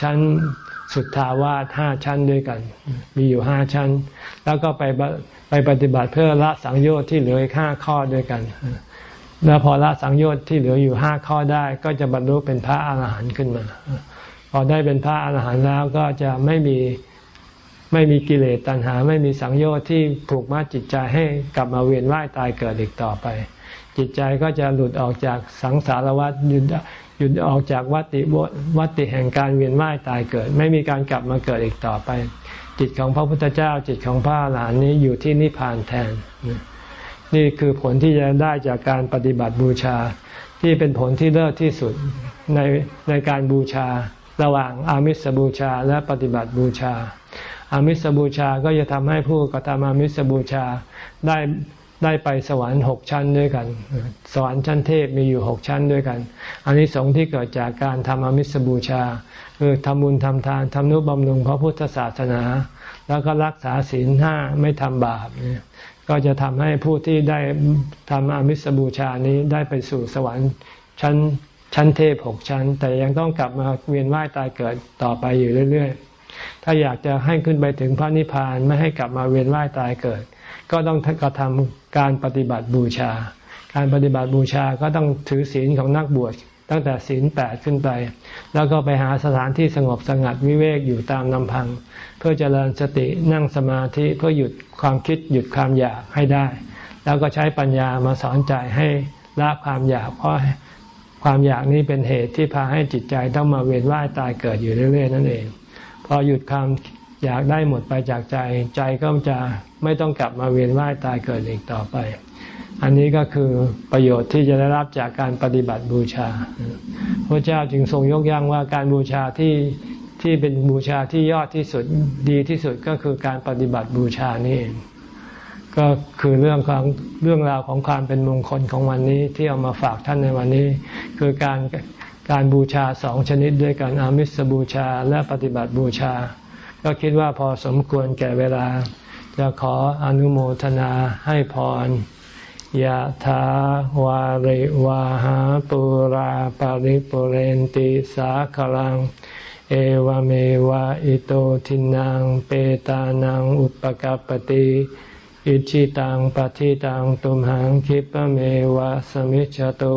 ชั้นสุดทาวาสห้าชั้นด้วยกัน มีอยู่ห้าชั้น แล้วก็ไปไปปฏิบัติเพื่อละสังโยชน์ที่เหลืออีกห้าข้อด้วยกัน แล้วพอละสังโยชน์ที่เหลืออยู่ห้าข้อได้ก็จะบรรลุเป็นพระอาหารหันต์ขึ้นมา พอได้เป็นพระอาหารหันต์แล้วก็จะไม่มี ไม่มีกิเลสตัณหา ไม่มีสังโยชน์ที่ผูกมัดจิตใจให้กลับมาเวียนว่ายตายเกิดอีกต่อไป จิตใจก็จะหลุดออกจากสังสารวัฏหยุดหยุดออกจากวัฏวัฏแห่งการเวียนว่ายตายเกิด ไม่มีการกลับมาเกิดอีกต่อไป จิตของพระพุทธเจ้า จิตของพระอรหันนี้อยู่ที่นิพพานแทน นี่คือผลที่จะได้จากการปฏิบัติบูชา ที่เป็นผลที่เลิศที่สุดในในการบูชา ระหว่างอามิสบูชาและปฏิบัติบูชา อามิสบูชาก็จะทำให้ผู้กระทำอามิสบูชาได้ได้ไปสวรรค์หกชั้นด้วยกัน สวรรค์ชั้นเทพมีอยู่หกชั้นด้วยกัน อันนี้สงที่เกิดจากการทำอามิสบูชา คือทำบุญทำทานทำนุบำรุงพระพุทธศาสนา แล้วก็รักษาศีลห้าไม่ทำบาปเนี่ยก็จะทำให้ผู้ที่ได้ทำอามิสบูชานี้ได้ไปสู่สวรรค์ชั้นชั้นเทพหกชั้น แต่ยังต้องกลับมาเวียนว่ายตายเกิดต่อไปอยู่เรื่อย ๆ ถ้าอยากจะให้ขึ้นไปถึงพระนิพพานไม่ให้กลับมาเวียนว่ายตายเกิด ก็ต้องกระทำการปฏิบัติบูชา การปฏิบัติบูชาก็ต้องถือศีลของนักบวชตั้งแต่ศีลแปดขึ้นไป แล้วก็ไปหาสถานที่สงบสงัดวิเวกอยู่ตามลำพัง เพื่อเจริญสตินั่งสมาธิเพื่อหยุดความคิดหยุดความอยากให้ได้ แล้วก็ใช้ปัญญามาสอนใจให้ละความอยากเพราะความอยากนี้เป็นเหตุที่พาให้จิตใจต้องมาเวียนว่ายตายเกิดอยู่เรื่อยๆนั่นเอง อหยุดความอยากได้หมดไปจากใจ ใจก็จะไม่ต้องกลับมาเวียนว่ายตายเกิดอีกต่อไป อันนี้ก็คือประโยชน์ที่จะได้รับจากการปฏิบัติบูชา พระเจ้าจึงทรงยกย่องว่าการบูชาที่ที่เป็นบูชาที่ยอดที่สุดดีที่สุดก็คือการปฏิบัติบูชานี่เองก็คือเรื่องของเรื่องราวของความเป็นมงคลของวันนี้ที่เอามาฝากท่านในวันนี้ คือการ การบูชาสองชนิดด้วยกันอามิสบูชาและปฏิบัติบูชา ก็คิดว่าพอสมควรแก่เวลา จะขออนุโมทนาให้พรยะถาวาริวาหาปุราปาริปุเรนติสาคลัง เอวเมวะอิโตทินังเปตานังอุปกัปติ อิชิตังปฏิตังตุมหังคิปเมวะสมิจจตุ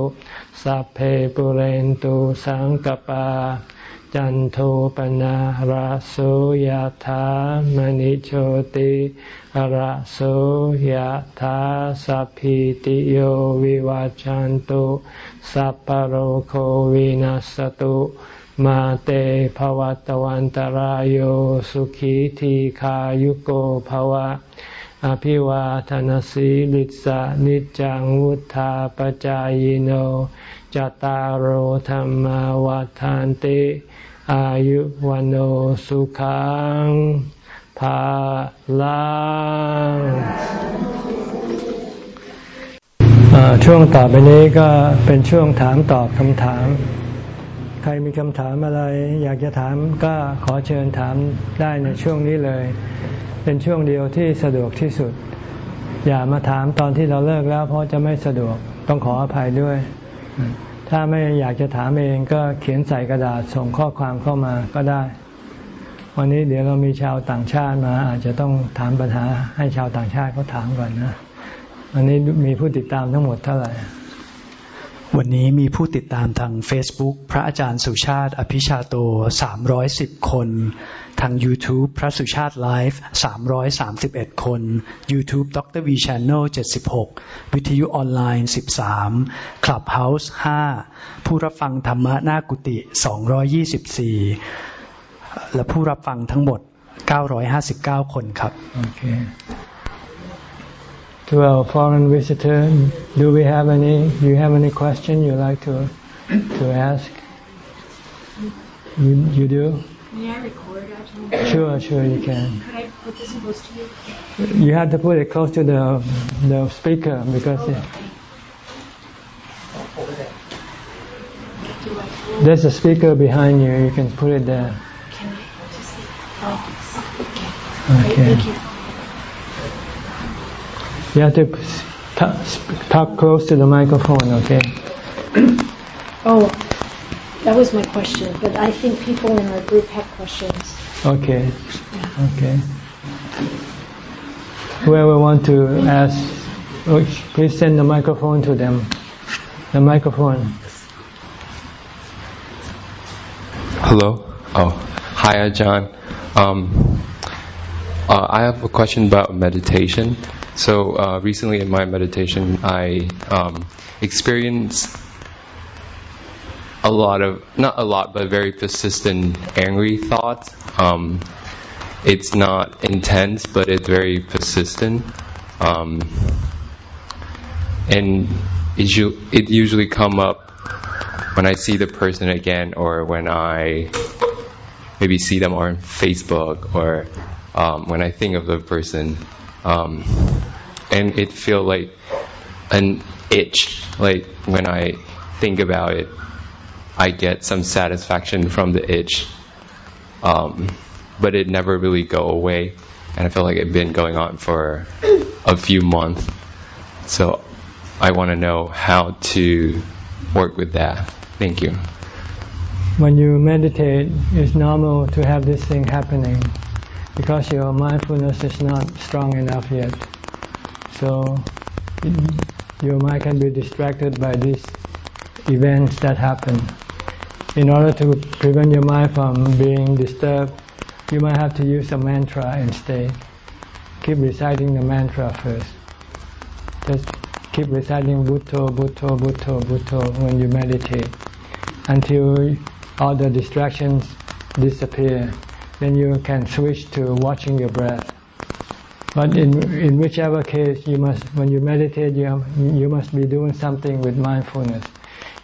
สัพเพปุเรนตุสังกปา จันโทปนะระโสยธามณิโชติระโสยธาสัพพิติโยวิวาจันตุสัพพโรโควินัสตุมาเตภวัตวันตารโยสุขีทีขายุโกภวะ อภิวาทนสีลิสะนิจังวุธาปจายโน จตารโหธรรมวาทานติ อายุวันโอสุขังภาลังช่วงต่อไปนี้ก็เป็นช่วงถามตอบคำถาม ใครมีคำถามอะไร อยากจะถามก็ขอเชิญถามได้ในช่วงนี้เลย เป็นช่วงเดียวที่สะดวกที่สุด อย่ามาถามตอนที่เราเลิกแล้วเพราะจะไม่สะดวกต้องขออภัยด้วย ถ้าไม่อยากจะถามเองก็เขียนใส่กระดาษส่งข้อความเข้ามาก็ได้ วันนี้เดี๋ยวเรามีชาวต่างชาติมา อาจจะต้องถามปัญหาให้ชาวต่างชาติเขาถามก่อนนะวันนี้มีผู้ติดตามทั้งหมดเท่าไหร่
วันนี้มีผู้ติดตามทาง Facebook พระอาจารย์สุชาติ อภิชาโต 310 คน ทาง YouTube พระสุชาติไลฟ์ 331 คน YouTube ดร V Channel 76 วิทยุออนไลน์ 13 Clubhouse 5 ผู้รับฟังธรรมะหน้ากุฏิ 224 และผู้รับฟังทั้งหมด 959 คนครับ
โอเค to our foreign visitor. Do we have any? Do you have any question you like to to ask? You you do?
May I record
Sure, sure, you can.
Could I put this close to
you? You have to put it close to the the speaker because. Oh, okay. There's a speaker behind you. You can put it there.
Can I just? Oh,
okay. okay. Thank you. You have to talk close to the microphone, okay?
Oh, that was my question, but I think people in our group have questions.
Okay. Yeah. Okay. Whoever want to ask, oh, please send the microphone to them. The microphone.
Hello. Oh, hi, John. Um, uh, I have a question about meditation. So uh, recently in my meditation, I um, experienced a lot of, not a lot, but very persistent angry thoughts. Um, it's not intense, but it's very persistent. Um, and it, usually come up when I see the person again or when I maybe see them on Facebook or um, when I think of the person. Um, and it feel like an itch. Like when I think about it, I get some satisfaction from the itch. Um, but it never really go away, and I feel like it's been going on for a few months. So I want to know how to work with that. Thank you.
When you meditate, it's normal to have this thing happening because your mindfulness is not strong enough yet. So your mind can be distracted by these events that happen. In order to prevent your mind from being disturbed, you might have to use a mantra instead. Keep reciting the mantra first. Just keep reciting Bhutto, Bhutto, Bhutto, Bhutto when you meditate until all the distractions disappear. Then you can switch to watching your breath. But in in whichever case, you must when you meditate, you you must be doing something with mindfulness.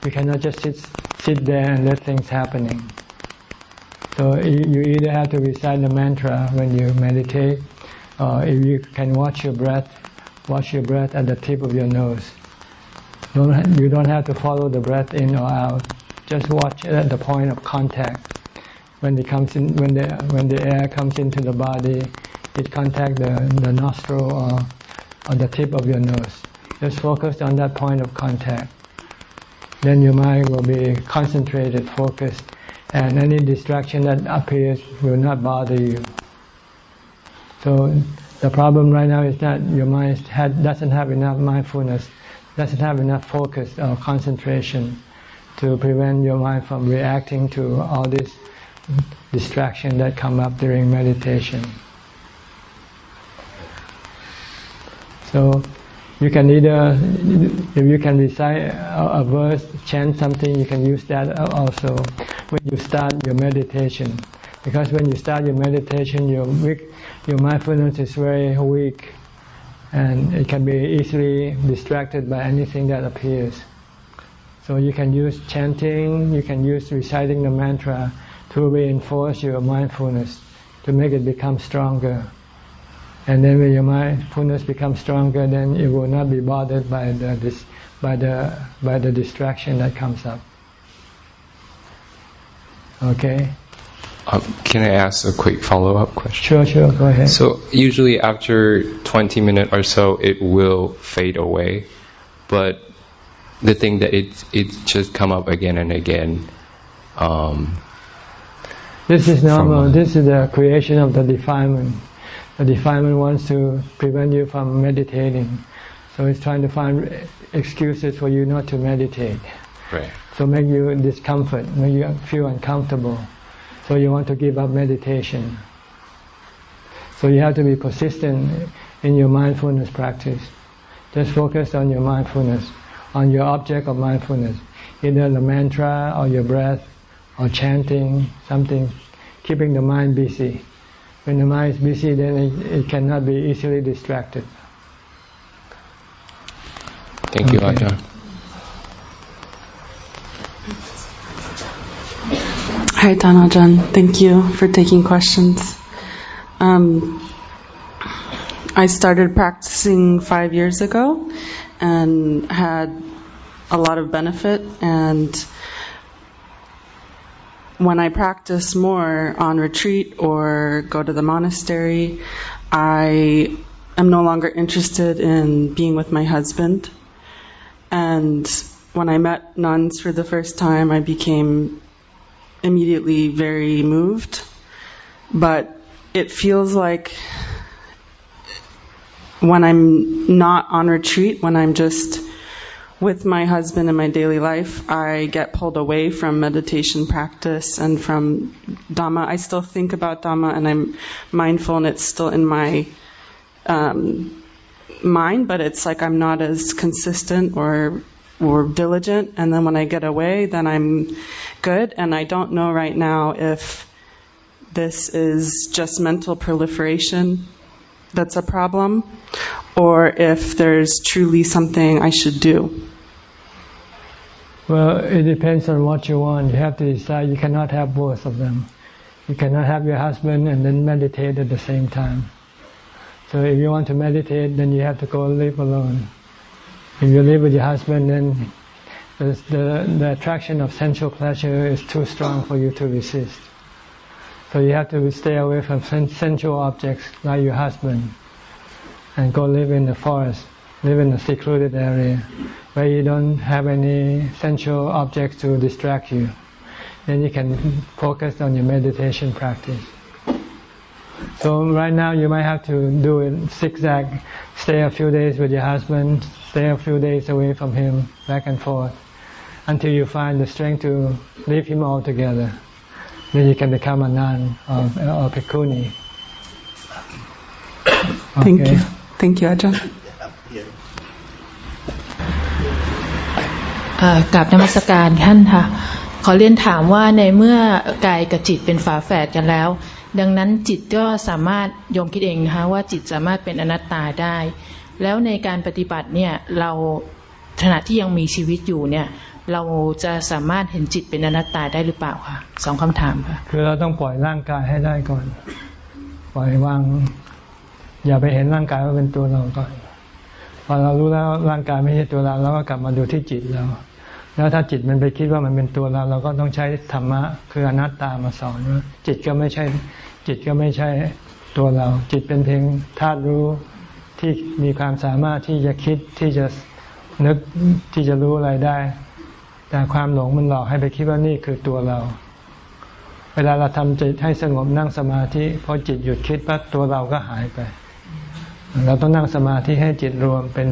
You cannot just sit sit there and let things happening. So you either have to recite the mantra when you meditate, or if you can watch your breath, watch your breath at the tip of your nose. Don't, you don't have to follow the breath in or out. Just watch it at the point of contact. When it comes in, when the when the air comes into the body, it contact the, the nostril or, or the tip of your nose. Just focus on that point of contact. Then your mind will be concentrated, focused, and any distraction that appears will not bother you. So the problem right now is that your mind had, doesn't have enough mindfulness, doesn't have enough focus or concentration to prevent your mind from reacting to all this distraction that come up during meditation. So you can either, if you can recite a, verse, chant something, you can use that also when you start your meditation. Because when you start your meditation, your weak, your mindfulness is very weak, and it can be easily distracted by anything that appears. So you can use chanting, you can use reciting the mantra to reinforce your mindfulness, to make it become stronger. And then when your mindfulness becomes stronger, then it will not be bothered by the this, by the by the distraction that comes up. Okay.
Um, can I ask a quick follow-up question?
Sure, sure. Go ahead.
So usually after 20 minutes or so, it will fade away, but the thing that it it just come up again and again. Um,
this is normal. This is the creation of the defilement. The defilement wants to prevent you from meditating, so it's trying to find excuses for you not to meditate.
Right.
So make you discomfort, make you feel uncomfortable. So you want to give up meditation. So you have to be persistent in your mindfulness practice. Just focus on your mindfulness, on your object of mindfulness, either the mantra or your breath or chanting something, keeping the mind busy. When the mind is busy, then it, it cannot be easily distracted.
Thank you, okay. Ajahn.
Hi, Tanajan. Thank you for taking questions. Um, I started practicing five years ago and had a lot of benefit. And when I practice more on retreat or go to the monastery, I am no longer interested in being with my husband. And when I met nuns for the first time, I became immediately very moved, but it feels like when I'm not on retreat, when I'm just with my husband in my daily life, I get pulled away from meditation practice and from Dhamma. I still think about Dhamma and I'm mindful and it's still in my um, mind, but it's like I'm not as consistent or or diligent. And then when I get away, then I'm good. And I don't know right now if this is just mental proliferation that's a problem or if there's truly something I should do.
Well, it depends on what you want. You have to decide. You cannot have both of them. You cannot have your husband and then meditate at the same time. So if you want to meditate, then you have to go live alone. If you live with your husband, then the, the, the attraction of sensual pleasure is too strong for you to resist. So you have to stay away from sensual objects like your husband and go live in the forest, live in a secluded area where you don't have any sensual objects to distract you. Then you can focus on your meditation practice. So right now you might have to do it zigzag. Stay a few days with your husband, stay a few days away from him, back and forth, until you find the strength to leave him altogether. Then you can become a nun or, or bhikkhuni.
Okay. Thank you. Thank you, Ajahn.
กลับนมัสการท่านค่ะ ขอเรียนถามว่าในเมื่อกายกับจิตเป็นฝาแฝดกันแล้ว ดังนั้นจิตก็สามารถยมคิดเองนะคะว่าจิตสามารถเป็นอนัตตาได้ แล้วในการปฏิบัติเนี่ยเราขณะที่ยังมีชีวิตอยู่เนี่ย เราจะสามารถเห็นจิตเป็นอนัตตาได้หรือเปล่าคะสองคำถามค่ะ
คือเราต้องปล่อยร่างกายให้ได้ก่อน ปล่อยวาง อย่าไปเห็นร่างกายว่าเป็นตัวเราก่อนพอเรารู้แล้วร่างกายไม่ใช่ตัวเราเราก็กลับมาดูที่จิตเรา แล้วถ้าจิตมันไปคิดว่ามันเป็นตัวเราเราก็ต้องใช้ธรรมะคืออนัตตามาสอนว่าจิตก็ไม่ใช่ จิตก็ไม่ใช่ตัวเรา จิตเป็นเพียงธาตุรู้ที่มีความสามารถที่จะคิดที่จะนึกที่จะรู้อะไรได้ แต่ความหลงมันหลอกให้ไปคิดว่านี่คือตัวเรา เวลาเราทำจิตให้สงบนั่งสมาธิพอจิตหยุดคิดปั๊บตัวเราก็หายไป เราต้องนั่งสมาธิให้จิตรวมเป็น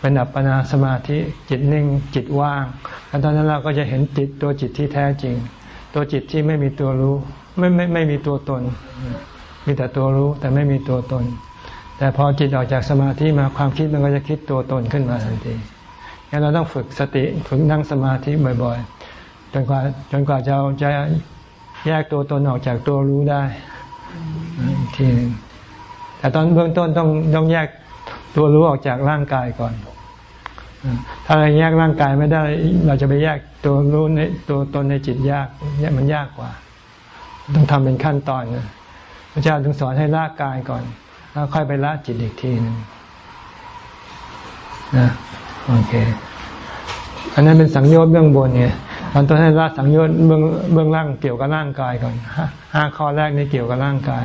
เป็นอัปปนาสมาธิจิตนิ่งจิตว่างแล้วตอนนั้นเราก็จะเห็นจิตตัวจิตที่แท้จริง ตัวจิตที่ไม่มีตัวรู้ ไม่ไม่ไม่มีตัวตน มีแต่ตัวรู้แต่ไม่มีตัวตน แต่พอจิตออกจากสมาธิมาความคิดมันก็จะคิดตัวตนขึ้นมาทันทีงั้นเราต้องฝึกสติฝึกนั่งสมาธิบ่อยๆจนกว่าจนกว่าจะจะแยกตัวตนออกจากตัวรู้ได้อีกทีนึง แต่ตอนเบื้องต้นต้องต้องแยกตัวรู้ออกจากร่างกายก่อน ถ้าเราแยกร่างกายไม่ได้ เราจะไปแยกตัวรู้ในตัวตนในจิตยากเนี่ยมันยากกว่า ต้องทำเป็นขั้นตอนนะพระเจ้าถึงสอนให้ละกายก่อน แล้วค่อยไปละจิตอีกทีนึงนะโอเค อันนั้นเป็นสังโยชน์เบื้องบนเนี่ยตอนต้นให้ละสังโยชน์เบื้องเบื้องล่างเกี่ยวกับร่างกายก่อนห้าข้อแรกนี่เกี่ยวกับร่างกาย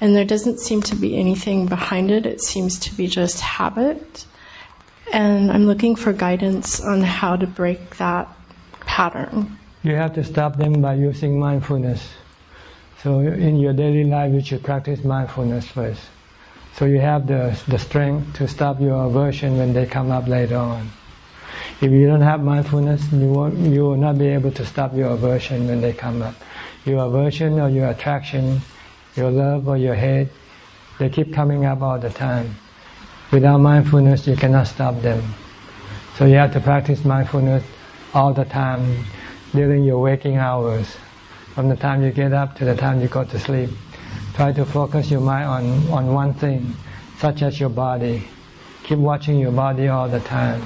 and there doesn't seem to be anything behind it. It seems to be just habit, and I'm looking for guidance on how to break that pattern.
You have to stop them by using mindfulness. So in your daily life, you should practice mindfulness first. So you have the the strength to stop your aversion when they come up later on. If you don't have mindfulness, you won't, you will not be able to stop your aversion when they come up. Your aversion or your attraction, your love or your hate, they keep coming up all the time. Without mindfulness, you cannot stop them. So you have to practice mindfulness all the time during your waking hours from the time you get up to the time you go to sleep. Try to focus your mind on, on one thing, such as your body. Keep watching your body all the time.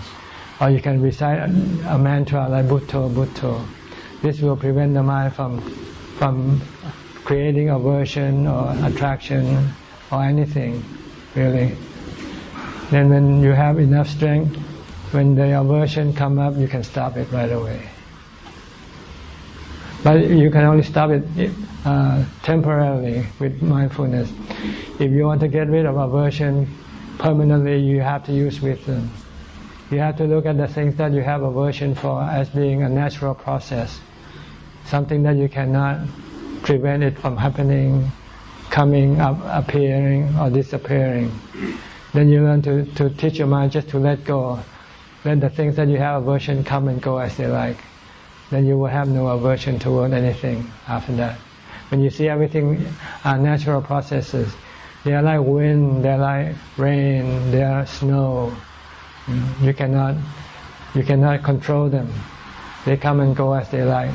Or you can recite a, a mantra like Bhutto, Bhutto. This will prevent the mind from, from creating aversion or attraction or anything, really. Then when you have enough strength, when the aversion come up, you can stop it right away. But you can only stop it uh, temporarily with mindfulness. If you want to get rid of aversion permanently, you have to use wisdom. You have to look at the things that you have aversion for as being a natural process, something that you cannot prevent it from happening, coming up, appearing, or disappearing. Then you learn to, to teach your mind just to let go. Let the things that you have aversion come and go as they like then you will have no aversion toward anything after that. When you see everything are natural processes, they are like wind, they are like rain, they are snow. Mm, you cannot, you cannot control them. They come and go as they like.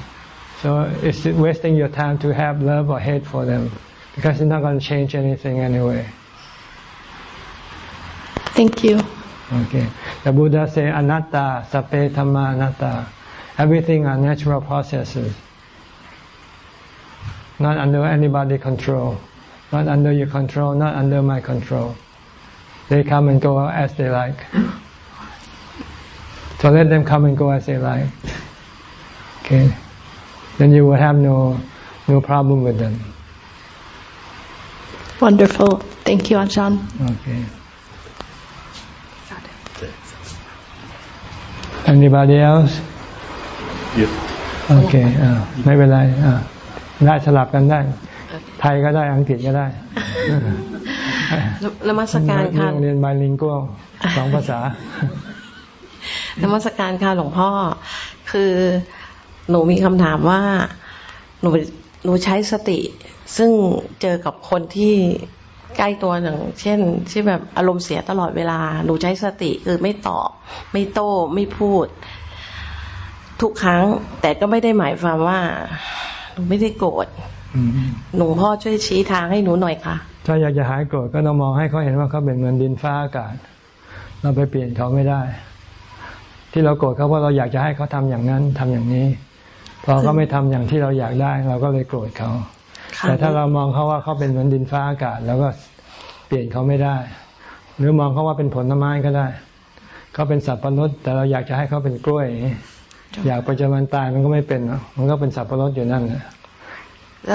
So it's wasting your time to have love or hate for them because it's not going to change anything anyway.
Thank you.
Okay. The Buddha say anatta, sape anatta. Everything are natural processes, not under anybody control, not under your control, not under my control. They come and go as they like. So let them come and go as they like. Okay. Then you will have no no problem with them.
Wonderful. Thank you, Ajahn.
Okay. Anybody else? โอเคอ่าไม่เป็นไรอ่าได้สลับกันได้ ไทยก็ได้ อังกฤษก็ได้
นมัสการค่ะ
โรงเรียนไบลิงกัวสองภาษา
นมัสการค่ะหลวงพ่อ คือ หนูมีคำถามว่าหนูหนูใช้สติ ซึ่งเจอกับคนที่ใกล้ตัวอย่าง เช่น ที่แบบอารมณ์เสียตลอดเวลา หนูใช้สติคือไม่ตอบ ไม่โต้ไม่พูด ทุกครั้ง แต่ก็ไม่ได้หมายความว่าหนูไม่ได้โกรธหลวงพ่อช่วยชี้ทางให้หนูหน่อยค่ะ
ถ้าอยากจะหายโกรธก็ต้องมองให้เขาเห็นว่าเขาเป็นเหมือนดินฟ้าอากาศ เราไปเปลี่ยนเขาไม่ได้ทที่เราโกรธเขาเพราะเราอยากจะให้เขาทำอย่างนั้นทำอย่างนี้ พอเขาไม่ทำอย่างที่เราอยากได้ เราก็เลยโกรธเขา แต่ถ้าเรามองเขาว่าเขาเป็นเหมือนดินฟ้าอากาศ แล้วก็เปลี่ยนเขาไม่ได้ หรือมองเขาว่าเป็นผลไม้ก็ได้เขาเป็นสับปะรดแต่เราอยากจะให้เขาเป็นกล้วย อยากไปจนมันตายมันก็ไม่เป็นเนาะมันก็เป็นสับปะรดอยู่นั่นนะ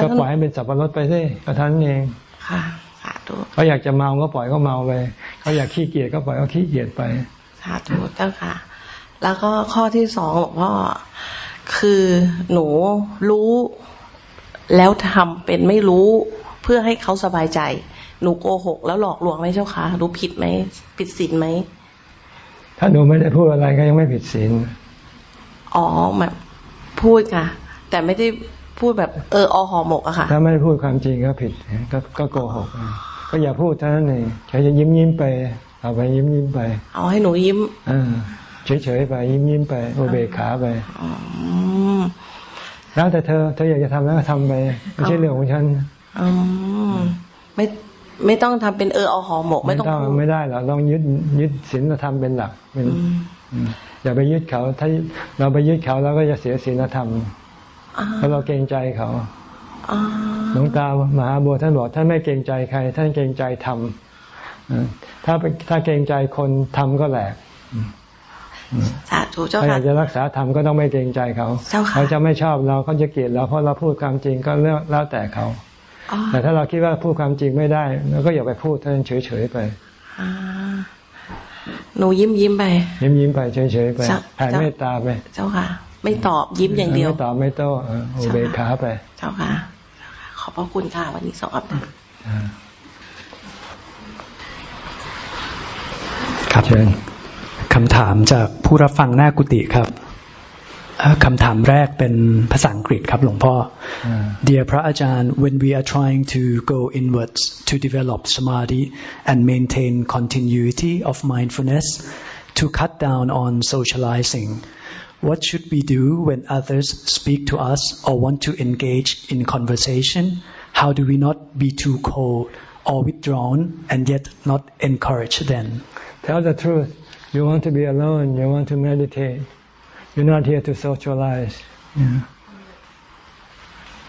ก็ปล่อยให้เป็นสับปะรดไปสิก็ท่านเอง
ค่ะสาธุ
เขาอยากจะเมาก็ปล่อยเขาเมาไปเขาอยากขี้เกียจก็ปล่อยเขาขี้เกียจไป
สาธุเจ้าค่ะ แล้วก็ข้อที่สองหลวงพ่อ คือหนูรู้แล้วทำเป็นไม่รู้เพื่อให้เขาสบายใจ หนูโกหก แล้วหลอกลวงไหมเจ้าคะรู้ผิดไหมผิดศีลไหม
ถ้าหนูไม่ได้พูดอะไรก็ยังไม่ผิดศีล
อ๋อแบบพูดค่ะ แต่ไม่ได้พูดแบบเอออหอหมกอะค่ะ
ถ้าไม่ได้พูดความจริงก็ผิดก็ก็โกหกก็อย่าพูดเท่านั้นเองแค่จะยิ้มยิ้มไปเอาไปยิ้มยิ้มไป
เอาให้หนูยิ้ม
อ่า เฉยเฉยๆไปยิ้มยิ้มไปโอเบกขาไป
อืม
แล้วแต่เธอเธออยากจะทำแล้วก็ทำไปไม่ใช่เรื่องของฉัน
อืมไม่ไม่ต้องทำเป็นเอออหอหมก ไม่ต้องพูด
ไม่ได้หรอกต้องยึดยึดศีลธรรมเป็นหลักเป็น
อืม
อืมอย่าไปยึดเขา ถ้าเราไปยึดเขาเราก็จะเสียศีลธรรม
อ่า
เพราะเราเกรงใจเขา
อ่า
หลวงตามหาบัวท่านบอกท่านไม่เกรงใจใคร ท่านเกรงใจธรรมอ่าถ้าไปถ้าเกรงใจคนทำก็แหลก
สาธุเจ้า
ถ้าอ
ค่ะ
ยากจะรักษาธรรมก็ต้องไม่เกรงใจเขา
เจ้าค่ะ
เขาจะไม่ชอบเราเขาจะเกลียดเราเพราะเราพูดความจริงก็เรื่องแล้วแต่เขา
อ๋อ
แต่ถ้าเราคิดว่าพูดความจริงไม่ได้เราก็อย่าไปพูดท่านเฉยๆไป
อ่าหนูยิ้มยิ้มไป
ยิ้มยิ้มๆไปเฉยๆไป
เจ้า
แผ่เมตตาไป
เจ้าค่ะ ไม่ตอบยิ้มอย่างเดียว
ไม่ตอบไม่โต้เอออุเบกขาไป
เจ้าค่ะ ขอบพระคุณค่ะวันนี้สองคำถาม
อ่า
ครับ
เชิญ
คำถามจากผู้รับฟังหน้ากุฏิครับเอ่อคำถามแรกเป็นภาษาอังกฤษครับหลวงพ่อ
อ่า
Dear พระอาจารย์ when we are trying to go inwards to develop samadhi and maintain continuity of mindfulness to cut down on socializing what should we do when others speak to us or want to engage in conversation how do we not be too cold or withdrawn and yet not encourage them
Tell the truth. You want to be alone. You want to meditate. You're not here to socialize. Yeah.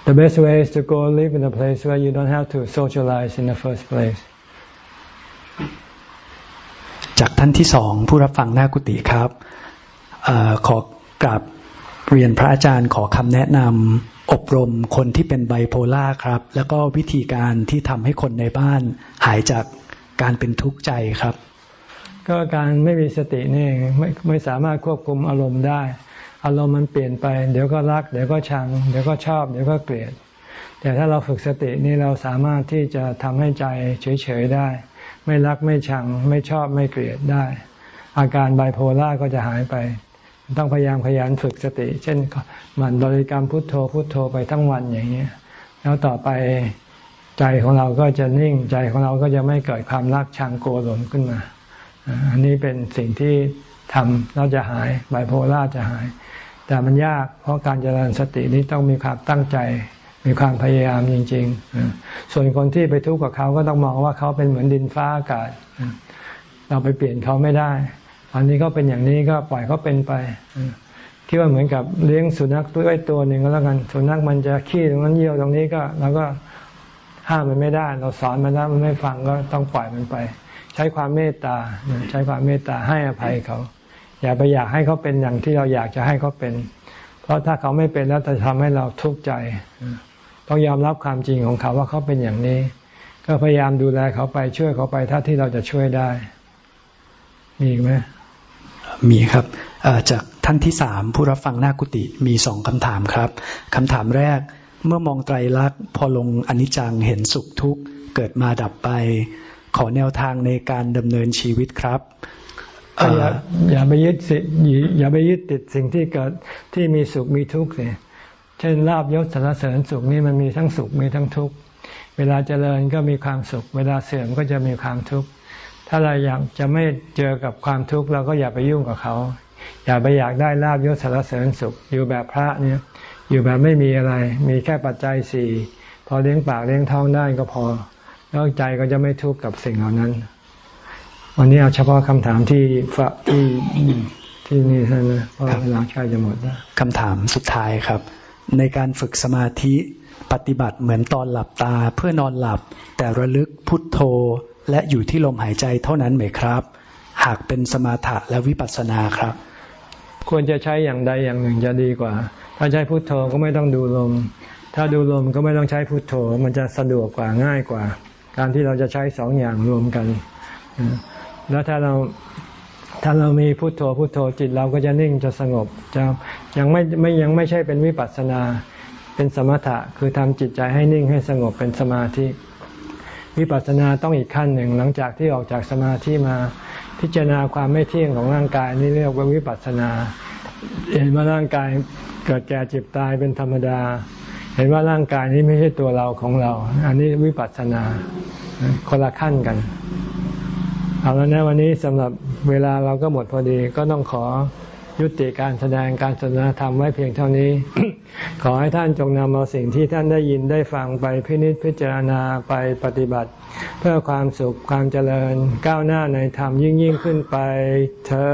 The best way is to go live in a place where you don't have to socialize in the first place.
จากท่านที่สองผู้รับฟังหน้ากุฏิครับเออขอกราบเรียนพระอาจารย์ขอคำแนะนำอบรมคนที่เป็นไบโพล่าครับ แล้วก็วิธีการที่ทำให้คนในบ้านหายจากการเป็นทุกข์ใจครับ
ก็การไม่มีสตินี่ไม่ไม่สามารถควบคุมอารมณ์ได้ อารมณ์มันเปลี่ยนไป เดี๋ยวก็รัก เดี๋ยวก็ชัง เดี๋ยวก็ชอบ เดี๋ยวก็เกลียด แต่ถ้าเราฝึกสตินี่เราสามารถที่จะทำให้ใจเฉยๆได้ ไม่รักไม่ชัง ไม่ชอบไม่เกลียดได้ อาการไบโพล่าก็จะหายไป ต้องพยายามขยันฝึกสติ เช่นหมั่นบริกรรมพุทโธพุทโธไปทั้งวันอย่างนี้ยแล้วต่อไปใจของเราก็จะนิ่งใจของเราก็จะไม่เกิดความรักชังโกรธหลงขึ้นมา อันนี้เป็นสิ่งที่ทำเราจะหายไบโพล่าจะหาย แต่มันยากเพราะการเจริญสตินี้ต้องมีความตั้งใจ มีความพยายามจริง ๆ ส่วนคนที่ไปทุกข์กับเขาก็ต้องมองว่าเขาเป็นเหมือนดินฟ้าอากาศ เราไปเปลี่ยนเขาไม่ได้ อันนี้เขาเป็นอย่างนี้ก็ปล่อยเขาเป็นไปคิดว่าเหมือนกับเลี้ยงสุนัขตัวไอตัวหนึ่งก็แล้วกันสุนัขมันจะขี้ตรงนั้นเยี่ยวตรงนี้ก็เราก็ห้ามมันไม่ได้ เราสอนมันแล้วมันไม่ฟังก็ต้องปล่อยมันไป ใช้ความเมตตาใช้ความเมตตาให้อภัยเขา อย่าไปอยากให้เขาเป็นอย่างที่เราอยากจะให้เขาเป็น เพราะถ้าเขาไม่เป็นแล้วจะทำให้เราทุกข์ใจ ต้องยอมรับความจริงของเขาว่าเขาเป็นอย่างนี้ ก็พยายามดูแลเขาไปช่วยเขาไปถ้าที่เราจะช่วยได้ มีไหม
มีครับจากท่านที่สามผู้รับฟังหน้ากุฏิมีสองคำถามครับคำถามแรกเมื่อมองไตรลักษณ์พอลงอนิจจังเห็นสุขทุกข์เกิดมาดับไป ขอแนวทางในการดำเนินชีวิตครับ
ก็อย่า
เอ่อ
อย่าไปยึดสิอย่าอย่าไปยึดติดสิ่งที่เกิดที่มีสุขมีทุกข์สิเช่นลาบยศสรรเสริญสุขนี่มันมีทั้งสุขมีทั้งทุกข์เวลาเจริญก็มีความสุข เวลาเสื่อมก็จะมีความทุกข์ถ้าเราอยากจะไม่เจอกับความทุกข์เราก็อย่าไปยุ่งกับเขา อย่าไปอยากได้ลาบยศสรรเสริญสุข อยู่แบบพระเนี่ย อยู่แบบไม่มีอะไร มีแค่ปัจจัยสี่พอเลี้ยงปากเลี้ยงท้องได้ก็พอ แล้วใจก็จะไม่ทุกข์กับสิ่งเหล่านั้น วันนี้เอาเฉพาะคำถามที่ฝที่ที่นี่ท่านนะเพราะเวลาใช้จะหมดแล้ว
คำถามสุดท้ายครับ ในการฝึกสมาธิปฏิบัติเหมือนตอนหลับตาเพื่อนอนหลับ แต่ระลึกพุทโธและอยู่ที่ลมหายใจเท่านั้นไหมครับ หากเป็นสมาถะและวิปัสสนาครับ
ควรจะใช้อย่างใดอย่างหนึ่งจะดีกว่า ถ้าใช้พุทโธก็ไม่ต้องดูลม ถ้าดูลมก็ไม่ต้องใช้พุทโธ มันจะสะดวกกว่าง่ายกว่า การที่เราจะใช้สองอย่างรวมกัน แล้วถ้าเราถ้าเรามีพุทโธพุทโธจิตเราก็จะนิ่งจะสงบจะยังไม่ไม่ยังไม่ใช่เป็นวิปัสสนา เป็นสมถะคือทำจิตใจให้นิ่งให้สงบเป็นสมาธิ วิปัสสนาต้องอีกขั้นหนึ่ง หลังจากที่ออกจากสมาธิมาพิจารณาความไม่เที่ยงของร่างกายนี่เรียกว่าวิปัสสนา เห็นว่าร่างกายเกิดแก่เจ็บตายเป็นธรรมดา เห็นว่าร่างกายนี้ไม่ใช่ตัวเราของเรา อันนี้วิปัสสนาคนละขั้นกัน เอาแล้วนะวันนี้สำหรับเวลาเราก็หมดพอดีก็ต้องขอยุติการแสดงการสนทนาธรรมไว้เพียงเท่านี้ ขอให้ท่านจงนำเอาสิ่งที่ท่านได้ยินได้ฟังไปพินิจพิจารณาไปปฏิบัติ เพื่อความสุขความเจริญก้าวหน้าในธรรมยิ่งยิ่งขึ้นไปเธอ